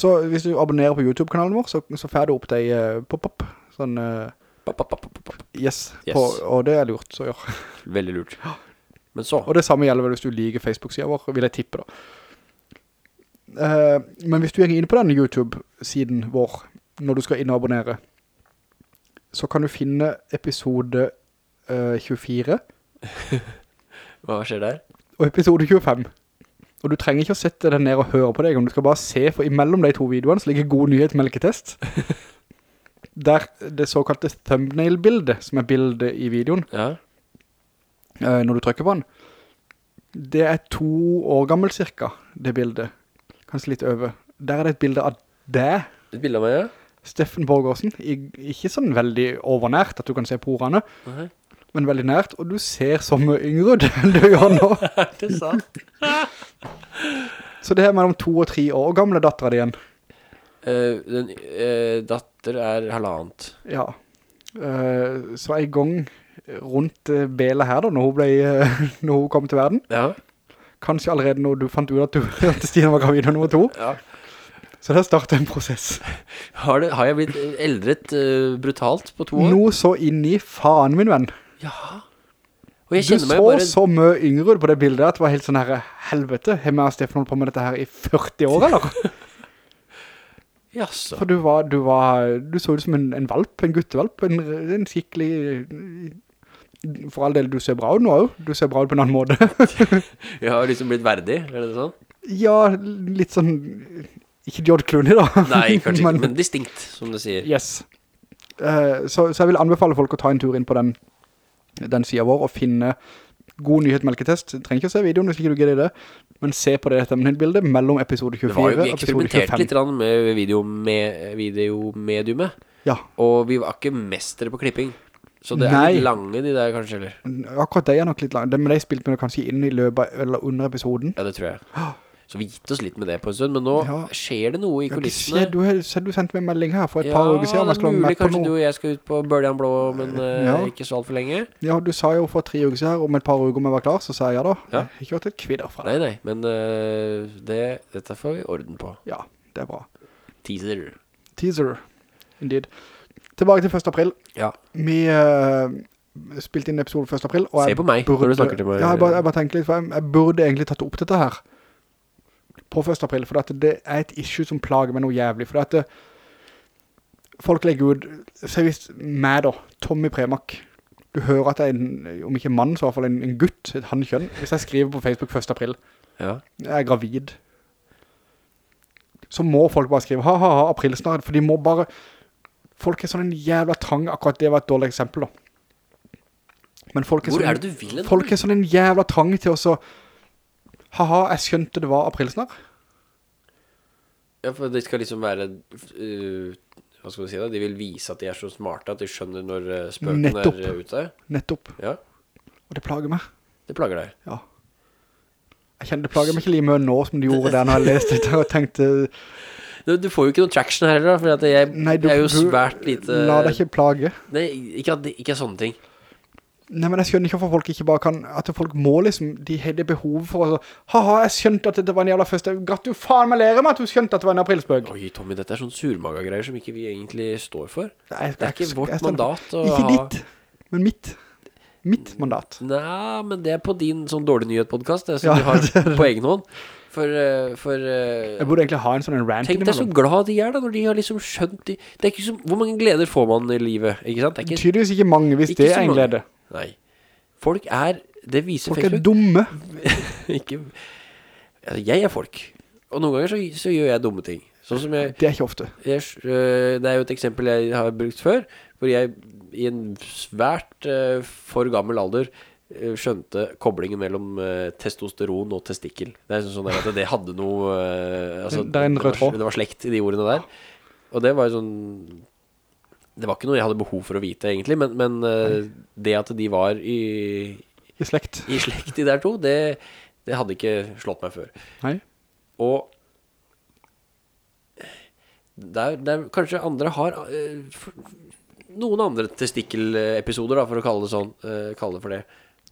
Så hvis du abonnerer på YouTube-kanalen vår, så, så får du opp deg uh, pop-up. Sånn, uh, Pop, pop, pop, yes, Yes. På, og det er lurt så gjør. Veldig lurt. Men så, Og det samme gjelder vel hvis du liker Facebook-siden vår, vil jeg tippe da. Uh, men hvis du er inne på denne YouTube-siden vår, når du skal inn og abonnere, så kan du finne episode uh, 24 hva skjer der? og episode 25. Og du trenger ikke å sette deg ned og høre på deg, om du skal bare se, for imellom de to videoene så ligger god nyhet melketest. Der det såkalte thumbnail-bildet, som er bildet i videoen, Ja, eh, når du trykker på den. Det er to år gammelt cirka, det bildet. Kanskje litt over. Der er det et bilde av deg, et bilde av meg, ja. Steffen Borgårdsen. Ikke sånn veldig overnært at du kan se porene, Nei. men veldig nært. Og du ser som yngre ut du gjør nå. Det er sant. Så det er mellom to og tre år gamle datteren din. Uh, den uh, datter er halvannet. Ja. Eh, så en gang rundt uh, Bela her da, når hun, ble, eh, når hun kom til verden. Ja. Kanskje allerede når du fant ut at, du, at Stina var gravid nummer to. ja. Så der startet en prosess. Har, det, har jeg blitt eldret uh, brutalt på to år? Noe så inn i faen, min venn. Ja. Og jeg Du kjenner så meg bare... så mye yngre på det bildet at det var helt sånn her, helvete, har vi og Steffen holdt på med dette her i 40 år, eller? Jaså. For du var, du var, du så ut som en, en valp, en guttevalp, en, en skikkelig, for all del, du ser bra ut nå. Du ser bra ut på en annen måte. Jeg har liksom blitt verdig, er det sånn? ja, litt sånn, ikke George Clooney da. Nei, kanskje ikke, men distinkt, som du sier. Yes. Uh, så, så jeg vil anbefale folk å ta en tur inn på den, den siden vår og finne god nyhet melketest. Du trenger ikke å se videoen hvis ikke du gidder det, men se på det thumbnail-bildet mellom episode 24 og episode 25. vi eksperimenterte litt med video med videomediumet, Ja, og vi var ikke mestere på klipping. Så det er Nei. litt lange de der kanskje, eller? akkurat det er nok litt lange, Det med de spilte vi kanskje inn i løpet eller under episoden. Ja, det tror jeg. Så vi gitt oss litt med det på en stund, men nå Ja. skjer det noe i Ja, det kulissene. skjer, du, du sendte meg en melding her for et ja, par uker siden. Ja, det er mulig kanskje du og jeg skal ut på Burdian Blå, men ja. uh, ikke så alt for lenge. Ja, du sa jo for tre uker siden om et par uker om jeg var klar, så sa jeg ja da. Ja. Jeg har ikke vært et kvidder fra. Nei, nei, men uh, det, dette får vi orden på. Ja, det er bra. Teaser. Teaser, indeed. Tilbake til 1. april. Ja. Vi uh, spilte inn episode 1. april. Se på meg når du snakker til meg. Ja, jeg bare, jeg bare tenker litt, for jeg, jeg burde egentlig tatt opp dette her på 1. april, for det er et issue som plager meg noe jævlig, for at det, folk legger ut, seriøst, meg da, Tommy Premak, du hører at det er en, om ikke en mann, så i hvert fall en, en gutt, et hannkjønn, hvis jeg skriver på Facebook 1. april, Ja. jeg er gravid, så må folk bare skrive, ha, ha, ha, april snart, for de må bare, folk er sånn en jævla trang, akkurat det var et dårlig eksempel da. Men folk er Hvor sånn, er det du vil folk er sånn en jævla trang til å så, haha, jeg skjønte det var april snart. Ja, for det skal liksom være uh, Hva skal du si da? De vil vise at de er så smarte At de skjønner når spøkene spøken Nettopp. er eh, ute Nettopp. Ja, Og det plager meg. det plager deg Ja. Jeg kjenner det plager meg ikke like mye nå som det gjorde der når jeg leste det og tenkte, du, du får jo ikke noe traction her heller For jeg, Nei, du- jeg er jo svært lite la deg ikke plage. Nei, ikke, ikke sånne ting Nei, men jeg skjønner ikke hvorfor folk ikke bare kan, at folk må liksom, de har det behov for altså, haha, jeg skjønte at det var en jævla første, gratt du faen meg lære meg at du skjønte at det var en aprilspøk. Oi, Tommy, dette er sånn surmaga-greier Som ikke vi egentlig står for Nei, Det er ikke jeg- vårt jeg mandat å Ikke ha ditt, men mitt. Mitt mandat. Nei, men det er på din sånn dårlig nyhet-podcast Det som Ja, du har på egen hånd For, eh, for eh, Jeg burde egentlig ha en sånn rant Tenk deg så glad de er da Når de har liksom skjønt de, så Hvor mange gleder får man i livet Ikke sant? Det ikke Tydeligvis ikke mange hvis Ikke det er en glede. Nei Folk er Det viser Folk er Facebook dumme. Ikke altså, Jeg er folk Og noen ganger så, så gjør jeg dumme ting Sånn som jeg, Det er ikke ofte. jeg øh, Det er jo et eksempel jeg har brukt før Hvor jeg i en svært uh, for gammel alder skjønte koblingen mellom øh, testosteron og testikkel. Det er sånn at det hadde noe øh, altså, Det det, var- Det var slekt i de ordene der. Og det var jo sånn Det var ikke noe jeg hadde behov for å vite, egentlig, men, men det at de var i, I slekt. i slekt, de der to, det, det hadde ikke slått meg før. Nei. Og der, der kanskje andre har eh, noen andre testikkelepisoder, for å kalle det sånn, eh, kalle det for det.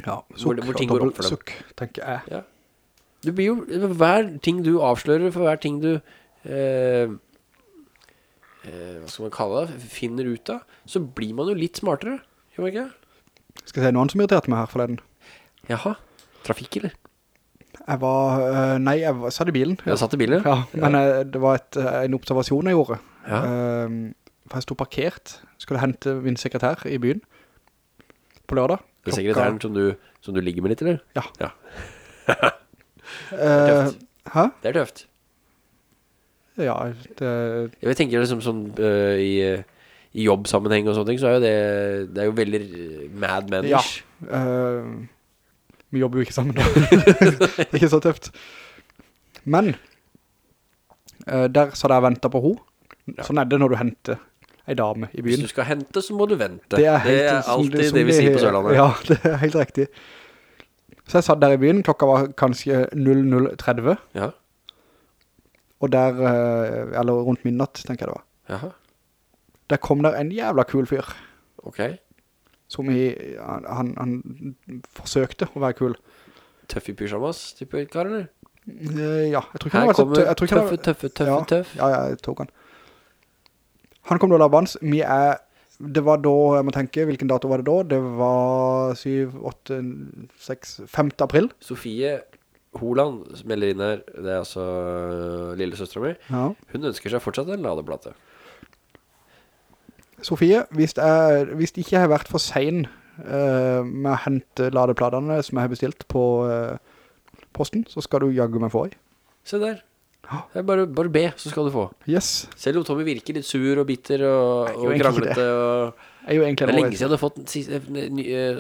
Ja, sukk hvor ting går opp for dem. dobbeltsukk, tenker jeg. Du blir jo, hver ting du avslører, for hver ting du eh, eh, Hva skal man kalle det? Finner ut av, så blir man jo litt smartere. Gjør man ikke? Skal jeg si noen som irriterte meg her forleden? Jaha. Trafikk, eller? Jeg var, øh, nei, jeg var, satt i bilen. Jeg satt i bilen. Ja, men ja. det var et, øh, en observasjon jeg gjorde. Ja. For jeg stod parkert, skulle hente min sekretær i byen på lørdag. Klokka- sekretæren som du, som du ligger med litt, eller? Ja. Ja. Eh, tøft. hæ? Det er tøft. Ja, det, Jeg tenker liksom sånn uh, i, i jobbsammenheng og sånne ting, så er jo det, det er jo veldig mad ja. men-ish. eh, vi jobber jo ikke sammen da. ikke så tøft. Men, uh, der så hadde jeg ventet på henne. Ja. Sånn er det når du henter ei dame i byen. Hvis du skal hente, så må du vente. Det er, helt, som alltid som det vi sier på Sørlandet. Ja, det er helt riktig. Så jeg satt der i byen, klokka var kanskje 00.30, Ja. og der, eh, eller rundt midnatt, tenker jeg det var. Jaha. Der kom der en jævla kul fyr, Ok. som i, han, han, forsøkte å være kul. Tøff i pyjamas, type karen, eller? Eh, Ja, jeg tror ikke han var så kommer Her kommer tøffe, tøffe, tøffe, ja, tøff. Ja, ja, jeg tok han. Han kom da labbans. Vi er, det var da, jeg må tenke, hvilken dato var det da? Det var 7, 8, 6, 5. april. Sofie Holand melder inn her, det er altså øh, lille søstera min. Ja. Hun ønsker seg fortsatt en ladeplate. Sofie, hvis, jeg, hvis det ikke har vært for sen uh, med å hente ladepladene som jeg har bestilt på uh, posten, så skal du jagge meg for i. Se der. Det er bare, bare be, så skal du få. Yes. Selv om Tommy virker litt sur og bitter og, og kranglete. Og, det er lenge siden jeg hadde fått en, en,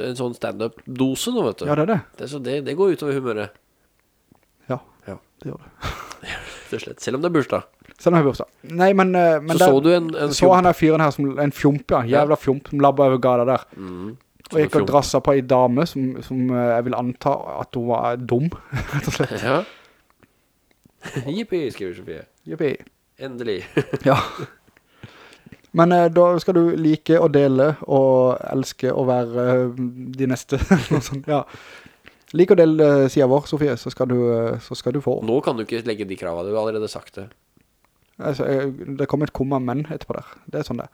en, sånn stand-up-dose nå, vet du. Ja, det er det. Det, så det, det går utover humøret, Ja, Ja. det gjør det. rett og slett. Selv om det er bursdag. Selv om det er bursdag. Nei, men, eh, men Så der- så du en, en så han der fyren her som en fjomp, ja. Jævla fjomp som labba over gata der. Mm. Og gikk og drassa på en dame som, som eh, jeg vil anta at hun var dum, rett og slett. Ja. Jippi, skriver Sofie. Jippi. Endelig. Ja. Men eh, da skal du like å dele og elske å være eh, de neste. Ja. Like å dele uh, siden vår, Sofie, så skal, du, eh, så skal du få. Nå kan du ikke legge de kravene, du har allerede sagt det. Altså, jeg, det kommer et komma menn etterpå der. Det er sånn det.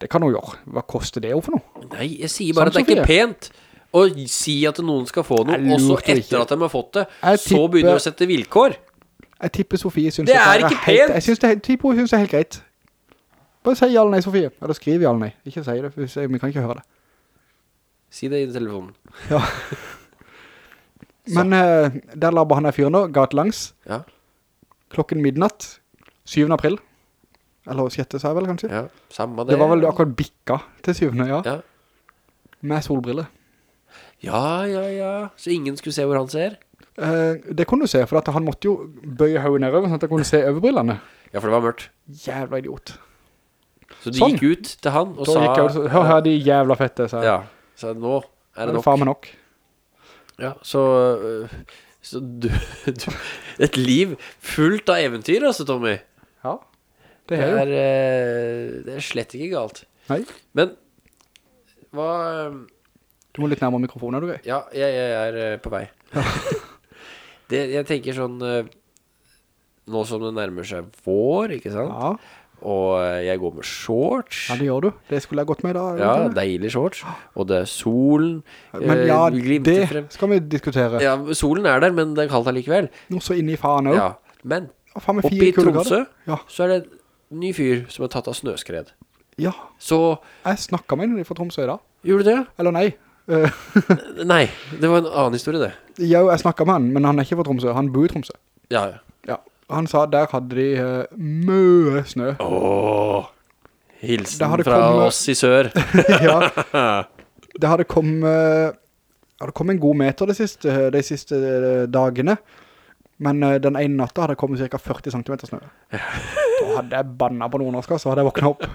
Det kan hun gjøre. Hva koster det jo for noe? Nei, jeg sier bare Sant, at det er ikke pent å si at noen skal få noe, og så etter ikke. at de har fått det, Jeg så tipper- begynner du å sette vilkår. Jeg tipper Sofie synes Det det er ikke helt, pent! Jeg synes det, er- tipper hun synes det er helt greit. Bare si ja eller nei, Sofie. Eller skriv ja eller nei. Ikke si det, for vi vi kan ikke høre det. Si det i telefonen. Ja. Men uh, der labber han der fyr nå, gatelangs, Ja, klokken midnatt, 7. april. Eller 6. sa jeg vel kanskje? ja, samme det. Det var vel akkurat bikka til 7. ja. Ja. Med solbrille. ja, ja, ja. Så ingen skulle se hvor han ser? Eh, det kunne du se, for han måtte jo bøye høyene nedover, sånn at jeg kunne se overbrillene. Ja, for det var mørkt. Jævla idiot. Så du Sånn. gikk ut til han og Da sa... ut, hør her de jævla fette, sa jeg. Ja, så nå er det det nok. faen meg nok? Ja, så... øh, Så du, du... Et liv fullt av eventyr, altså, Tommy. Ja, det Det er jo. er, øh, det er slett ikke galt. Nei, Men... Hva... du må litt nærmere mikrofonen, er du gøy? Ja, jeg, jeg er på vei. det, jeg tenker sånn... øh, Nå som det nærmer seg vår, ikke sant? Ja, Og øh, jeg går med shorts. ja det gjør du. Det skulle jeg gått med da. Ja, deilig shorts. Og det er solen. Men øh, ja, det frem. skal vi diskutere. Ja, solen er der, men det er kaldt allikevel. Nå så inne i faen også. Ja, men oppe i Tromsø. Ja. så er det en ny fyr som er tatt av snøskred. Ja, Så, jeg snakket med en fra Tromsø i dag. gjorde du det? Eller nei. Eh, Nei, det var en annen historie det. jo, jeg snakket med han, men han er ikke fra Tromsø. Han bor i Tromsø. Ja, ja. Ja. Han sa der hadde de uh, mø snø. Åh, hilsen fra kommet- oss i sør. ja. Det hadde kommet, hadde kommet en god meter de siste, de siste eh, dagene. Men eh, den ene natta hadde det kommet cirka 40 cm snø. Da hadde jeg bannet på noen norsker, så hadde jeg våknet opp.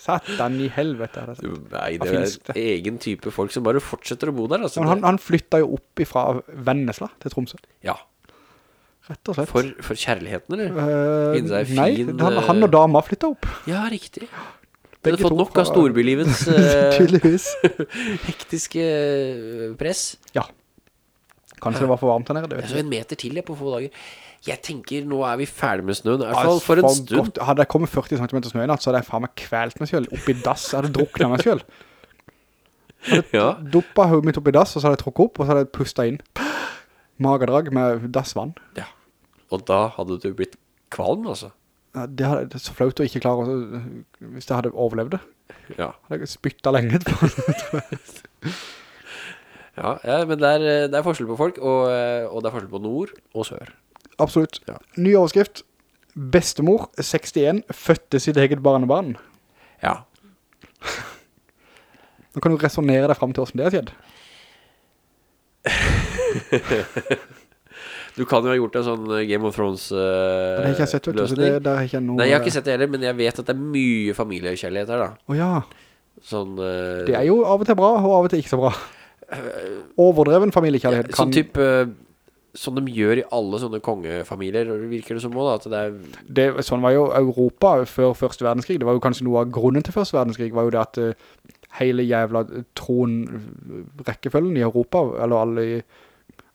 Satan i helvete. er det sagt. Nei, det er egen type folk som bare fortsetter å bo der, altså. Han, han flytta jo opp fra Vennesla til Tromsø. Ja, Rett og slett. for, for kjærligheten, eller? Uh, nei, fin, han, eh, han og dama flytta opp. Ja, riktig. Du hadde fått nok av storbylivets uh, hektiske press. Ja. Kanskje det var for varmt her nede, det Jeg så en meter til jeg på få dager. Jeg tenker, nå er vi ferdig med snøen, i hvert fall for en stund. godt. Hadde jeg kommet 40 cm snø i natt, så hadde jeg faen meg kvelt meg selv oppi dass. Jeg hadde druknet meg selv. Ja, Duppa hodet mitt oppi dass, og så hadde jeg trukket opp, og så hadde jeg pustet inn. Magedrag med dassvann. ja. Og da hadde du blitt kvalm, altså. Ja, det, hadde, det er så flaut å ikke klare også, hvis jeg hadde overlevd det. Ja, Hadde jeg spyttet lenge etterpå. ja, ja men det er, det er forskjell på folk, og, og det er forskjell på nord og sør. Absolutt. Ja. Ny overskrift. Bestemor, 61, fødte sitt eget barnebarn. Ja, Nå kan du resonere deg frem til hvordan det har skjedd. du kan jo ha gjort en sånn eh, Game of Thrones uh, Det har ikke jeg sett, du, så det, har noe... Nei, jeg har ikke sett det heller, men jeg vet at det er mye familiekjærlighet her da. Åja, Sånn, Uh, det er jo av og til bra, og av og til ikke så bra. Overdreven familiekjærlighet kan... sånn type eh, Sånn de gjør i alle sånne kongefamilier, virker det som også da, det det, sånn var jo Europa før første verdenskrig. Det var jo kanskje noe av grunnen til første verdenskrig, var jo det at uh, hele jævla tronrekkefølgen i Europa, eller alle,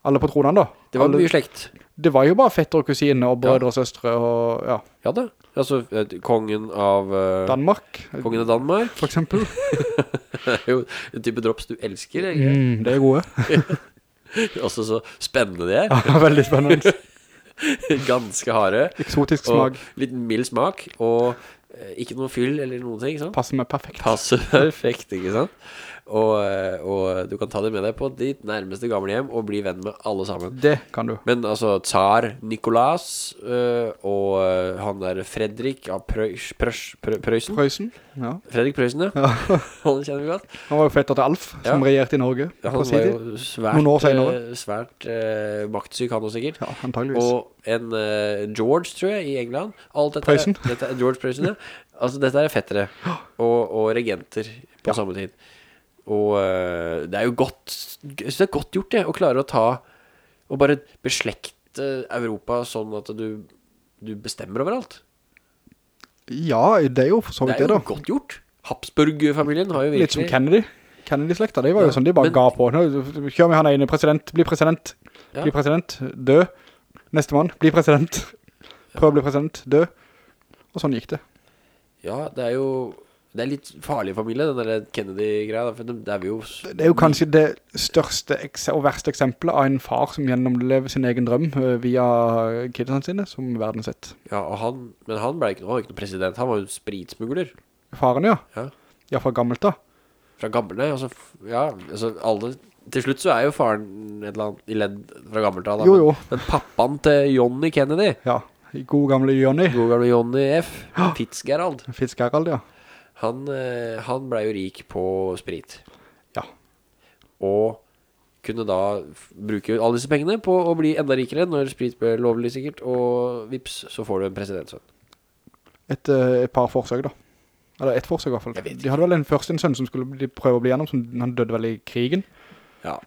alle på tronene da. Det var alle, mye slekt. det var jo bare fetter og kusiner og brødre og søstre og ja, Ja da. Altså, eh, kongen av Uh, Danmark, Kongen av Danmark. for eksempel. Det er jo en type drops du elsker? Mm, det er gode. Også så spennende de er. Ja, veldig spennende. Ganske harde. Eksotisk smak. litt mild smak. Og eh, ikke noe fyll eller noen ting, ikke sant? Passer meg perfekt. Passer perfekt, ikke sant? Og, eh, og du kan ta det med deg på ditt nærmeste gamlehjem og bli venn med alle sammen. Det kan du. Men altså, tsar Nikolas øh, og øh, han der Fredrik av Prøys, Prøys, Prø- Prøysen. Prøysen, ja. Fredrik Prøysen, ja. ja. Han kjenner vi godt. Han var jo fetter til Alf, som regjerte i Norge. Ja, han var jo svært, svært øh, maktsyk, han også sikkert. Ja, antageligvis. Og en øh, George, tror jeg, i England. Alt dette Prøysen. Dette George Prøysen, ja. Altså, dette er fettere. Og, og regenter på Ja. samme tid. Og øh, det er jo godt Jeg synes det er godt gjort, det, å klare å ta Og bare beslekte Europa sånn at du, du bestemmer overalt. Ja, det er jo for så Det vidt er jo godt gjort. Habsburg-familien har jo virkelig Litt som Kennedy. Kennedy-slekta, det var jo Ja, sånn, de bare men- ga på. Nå kjør med han ene president, bli president, Ja. bli president, dø. Nestemann, bli president, prøv å bli president, dø. Og sånn gikk det. Ja, det er jo Det er litt farlig familie, den der Kennedy-greia. For det det er vi jo Det er jo kanskje det største og verste eksempelet av en far som gjennomlever sin egen drøm øh, via kidsene sine, som verden sett. Ja, og han Men han ble ikke, han var ikke noen president. Han var jo spritsmugler. Faren, ja. Ja. Ja, fra gammelt da. Fra gammelt, Altså, ja, altså alle Til slutt så er jo faren et eller annet i ledd fra gammelt da, Jo, men- jo. Men pappaen til Johnny Kennedy, Ja, god gamle Johnny. god gamle Johnny F. Fitzgerald, Fitzgerald, ja. Han, eh, han ble jo rik på sprit. Ja. Og kunne da bruke alle disse pengene på å bli enda rikere når sprit ble lovlig sikkert, og vips, så får du en presidentsønn. Et, øh, et par forsøk da. Eller et forsøk i hvert fall. De hadde vel en først en sønn som skulle bli, prøve å bli gjennom, som han døde vel i krigen. Ja,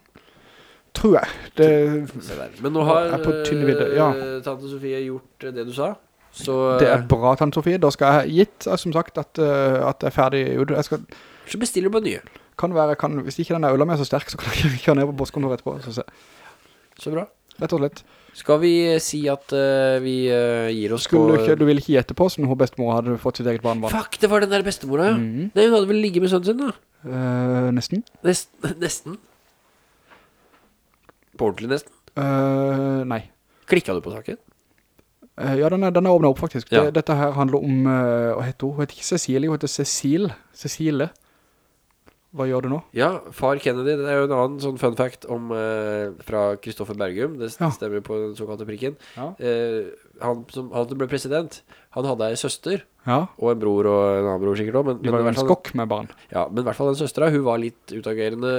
Tror jeg. Det. Men nå har ja. eh, tante Sofie gjort eh, det du sa, så, det er bra, Tante Sofie. Da skal jeg gitt, eh, som sagt, at, øh, at jeg er ferdig. Jeg skal, så bestiller du på nye. kan være, kan, hvis ikke den er øla er så sterk, så kan jeg kjøre ned på bosskontoret etterpå. Så. Så bra. Rett og slett. Skal vi si at uh, vi uh, gir oss Skulle du på ikke, du vil ikke gjette på sånn hun bestemor hadde fått sitt eget barnbarn? Fuck, det var den der bestemora, ja. Mhm. Nei, hun hadde vel ligget med sønnen sin, da. Uh, nesten. Nest, nesten. På ordentlig nesten. Eh, nei. Klikket du på saken? Eh, ja, den er, den er åpnet opp faktisk. Ja. Det, dette her handler om, uh, hva heter hun? Hun heter ikke Cecilie, hun heter Cecil. Cecile. Hva gjør du nå? Ja, far Kennedy, det er jo en annen sånn fun fact om, uh, fra Kristoffer Bergum, det Ja. stemmer på den såkalte prikken. Ja. Uh, han, som, han ble president, han hadde en søster, Ja, og en bror og en annen bror sikkert også, men, de var jo en skokk med barn. ja, men i hvert fall den søstra, hun var litt utagerende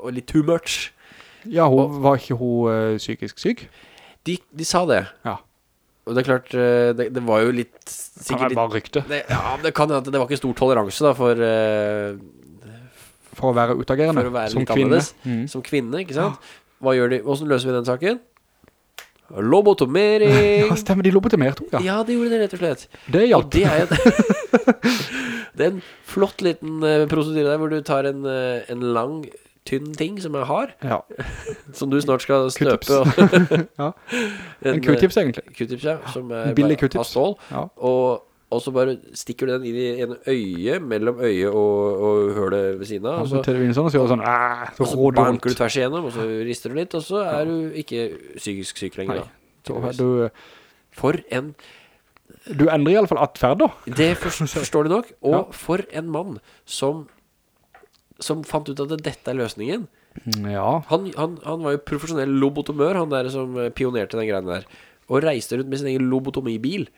og litt too much. Ja, hun var ikke hun psykisk syk? De, de sa det. Ja. Og det er klart, eh, det, det var jo litt Kan være bare rykte. det, Ja, det kan hende at det var ikke stor toleranse da for, eh, For å være utagerende. for å være som litt kvinne. annerledes. Mm. Som kvinne, ikke sant? Hva gjør de? Hvordan løser vi den saken? Lobotomering! Ja, stemmer, de lobotomerte henne, ja. Ja, de gjorde det rett og slett. Det Og hjalp. det er, det er en flott liten uh, prosedyre der, hvor du tar en, eh, en lang tynn ting som jeg har, Ja, som du snart skal og- ja. En Q-tips egentlig. Q-tips, ja, som er Billig av stål. Ja. Og, og så bare stikker du den inn i en øye, mellom øye og, og hølet ved siden av, Og og så så, til det sånn, og så sånn, så så banker du tvers igjennom, og så rister du litt, og så er du ikke psykisk syk lenger da. Så du, For en, du endrer i alle fall atferd da. det forstår, du nok, og for en mann som, som fant ut at dette er løsningen. Ja, Han, han, han var jo profesjonell lobotomør, han der som eh, pionerte den greien der. Og reiste rundt med sin egen lobotomibil.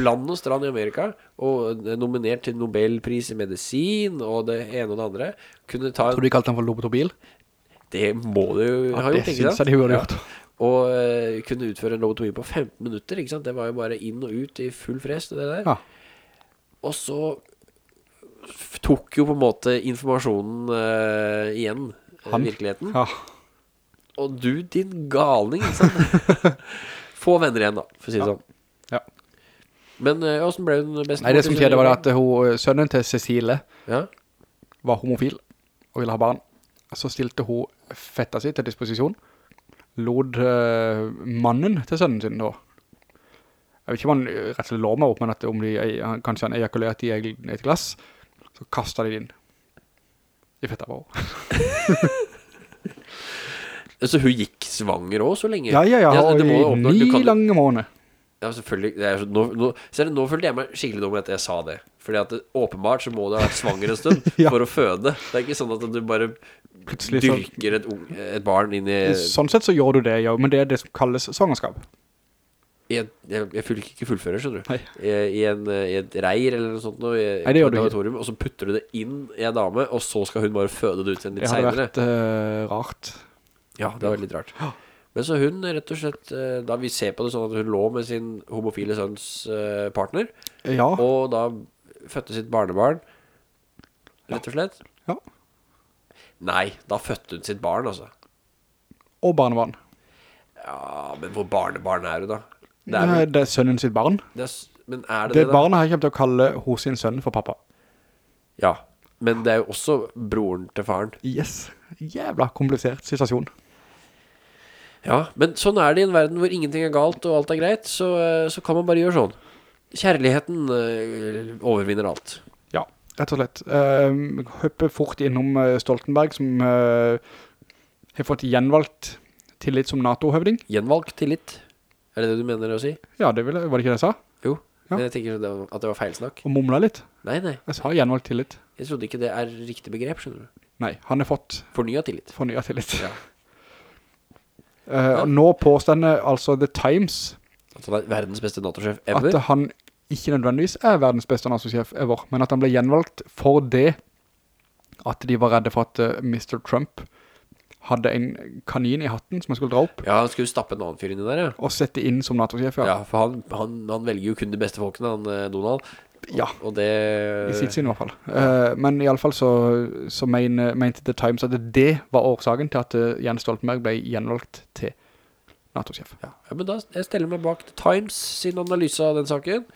Land og strand i Amerika. Og eh, nominert til Nobelpris i medisin, og det ene og det andre. Kunne ta en... tror du de kalte han for lobotobil? Det må du Ja, ha det gjort, ikke synes jeg de burde Ja. Og uh, kunne utføre en lobotomi på 15 minutter, ikke sant? Det var jo bare inn og ut i full frest, det der. Ja. Og så tok jo på en måte informasjonen uh, igjen, eh, Han? virkeligheten. Ja, Og du, din galning, ikke sant? Få venner igjen, da, for å si det sånn. ja. Men uh, hvordan ble hun best? Nei, det som skjedde var at hun, sønnen til Cecile Ja, var homofil og ville ha barn. Så stilte hun fetta si til disposisjon. Lod uh, mannen til sønnen sin da. Jeg vet ikke om han eh, rett og slett lå meg opp, men at om de, eh, kanskje han ejakulerte i et glass, så kastet de det inn. I fetta på. Så hun gikk svanger også så lenge? Ja, ja, ja, det- og i ni kan- lange måneder. Ja, selvfølgelig. Det så, nå, nå, ser du, nå følte jeg meg skikkelig dum etter jeg sa det. Fordi at det, åpenbart så må du ha vært svanger en stund Ja. for å føde. Det er ikke sånn at du bare Plutselig så... dyrker et, ung, et barn inn i, Sånn sett så gjør du det, ja, men det er det som kalles svangerskap. I jeg, jeg full, ikke fullfører, skjønner du. I, i, en, I et reir eller noe sånt, noe, i, Nei, det gjør du ikke. laboratorium, og så putter du det inn i en dame, og så skal hun bare føde det ut igjen Det litt hadde senere. vært uh, rart. Ja, det var litt rart. Men så hun rett og slett, eh, da vi ser på det sånn at hun lå med sin homofile sønns uh, partner, Ja, og da fødte sitt barnebarn, rett og slett. ja. Nei, da fødte hun sitt barn, altså. Og barnebarn. Ja, men hvor barnebarn er hun da? Det er, vel- det er sønnen sitt barn. det er, men er det Det det, da? barnet har jeg kommet til å kalle hos sin sønn for pappa. Ja, men det er jo også broren til faren. Yes. Jævla komplisert situasjon. Ja, men sånn er det i en verden hvor ingenting er galt og alt er greit, så, eh, så kan man bare gjøre sånn. Kjærligheten eh, overvinner alt. Ja, rett og slett. Uh, Høppe fort innom eh, Stoltenberg, som uh, har fått gjenvalgt tillit som NATO-høvding. Gjenvalgt tillit. Er det det du mener å si? Ja, det ville, var det ikke det jeg sa? Jo, Ja. men jeg tenker det var- at det var feilsnakk. Og mumla litt. Nei, nei, Jeg sa gjenvalgt tillit. jeg trodde ikke det er riktig begrep, skjønner du. Nei, han har fått Fornyet tillit. fornyet tillit. Ja. uh, og nå påstender altså The Times At han er verdens beste NATO-sjef ever. at han ikke nødvendigvis er verdens beste NATO-sjef ever, men at han ble gjenvalgt for det at de var redde for at uh, Mr. Trump hadde en kanin i hatten som han skulle dra opp Ja, han skulle stappe en annen fyr inn i der, ja. og sette inn som NATO-sjef, ja. Ja, for han, han, han velger jo kun de beste folkene, han Donald. Og, Ja, Og det... i sitt syn i hvert fall. Eh, men i alle fall så, så men, mente The Times at det var årsagen til at eh, Jens Stoltenberg ble gjenvalgt til NATO-sjef. Ja, ja, men da jeg steller meg bak The Times sin analyse av den saken.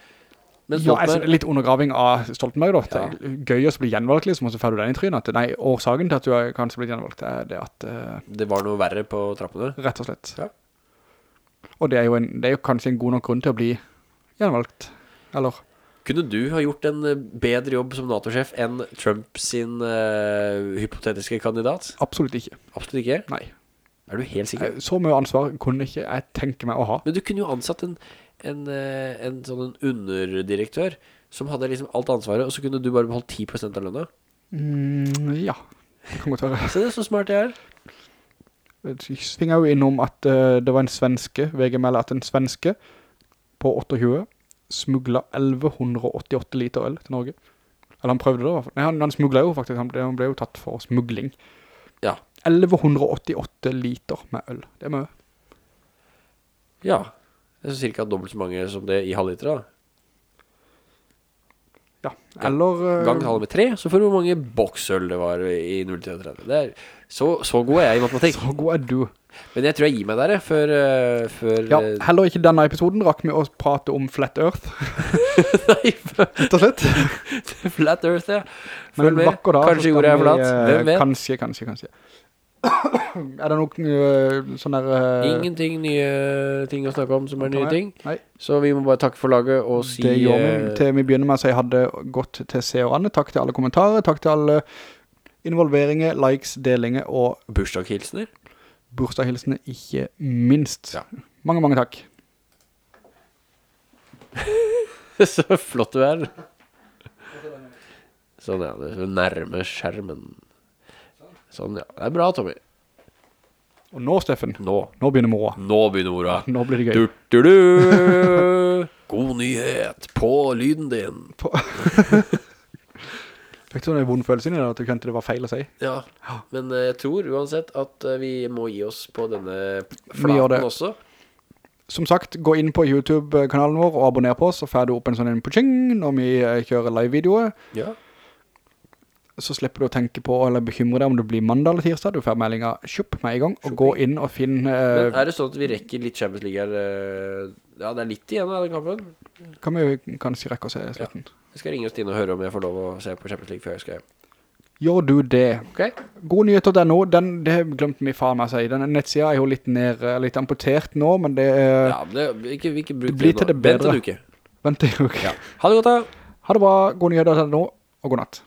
Men Ja, altså, litt undergraving av Stoltenberg da. Ja. Gøy å bli gjenvalgt liksom, og så får du den i trynet. Nei, årsaken til at du kanskje blitt gjenvalgt er det at, Uh, det var noe verre på trappene. rett og slett. Ja. Og det er, en, det er jo kanskje en god nok grunn til å bli gjenvalgt. Eller? Kunne du ha gjort en eh, bedre jobb som NATO-sjef enn Trump sin uh, hypotetiske kandidat? Absolutt ikke. Absolutt ikke. Nei. Er du helt sikker? Så mye ansvar kunne ikke jeg tenke meg å ha. Men du kunne jo ansatt en, en, eh, en sånn en underdirektør som hadde liksom alt ansvaret, og så kunne du bare beholdt 10% av lønna. Mm, ja, det kan godt være. Se det så smart jeg er. Jeg svinger jo innom at uh, det var en svenske, VG melder at en svenske på 28 Smugglet 1188 liter øl til Norge. Eller han prøvde det i hvert fall. Nei, han, han smuglet jo faktisk, han ble, han ble jo tatt for smuggling. Ja. 1188 liter med øl. Det er mye. Ja. Det er cirka dobbelt så mange som det i halvliter da. Ja. Eller... eh, Gang tallet med tre, så får du hvor mange boksøl det var i 0-33. Det er så, så god er jeg i matematikk. Så god er du. Men jeg tror jeg gir meg der, for før, eh, før Ja, eh, heller ikke denne episoden rakk vi å prate om Flat Earth, Nei, rett og slett. Flat Earth, ja. Men Følg en med. Kanskje jorda er flat. Hvem vet? Kanskje, kanskje, kanskje. Er det noen øh, sånn der... uh, Ingenting nye ting å snakke om som er nye ting. Nei, Så vi må bare takke for laget og si det gjør vi. eh, Til vi begynner med å si hadde gått til seerne. Takk til alle kommentarer, takk til alle involveringer, likes, delinger og bursdagshilsener. bursdagshilsene ikke minst. Ja. Mange, mange takk. Så flott du er. Sånn, er Det Du så nærme skjermen. Sånn, ja. Det er bra, Tommy. Og nå, Steffen, Nå. nå begynner mora. Nå begynner mora. Nå blir det gøy. Du, du, du. God nyhet på lyden din. Fikk du en vond følelse inni det, at du kjente det var feil å si? Ja, men eh, jeg tror uansett at eh, vi må gi oss på denne flaten også. Som sagt, gå inn på YouTube-kanalen vår og abonner på oss, og får du opp en sånn en puching når vi eh, kjører live-videoer. Ja. Så slipper du å tenke på, eller bekymre deg om det blir mandag eller tirsdag. Du får meldingen kjøp med i gang, og gå inn og finn... Men Eh, er det sånn at vi rekker litt Champions League her? eh, Ja, det er litt igjen av den kampen. kan vi kanskje rekke å se slutten. Jeg skal ringe Stine og høre om jeg får lov å se på Champions League før jeg skal hjem. Gjør du det? Ok? nå, den, det glemte vi faen meg å si. Den nettsida er jo litt ned, litt amputert nå, men det er... Ja, men det, ikke, ikke bruk Det blir nå. til det bedre. Vent en uke. Vent en uke. Ha det godt da! Ha det bra, godnyheter.no, og god natt.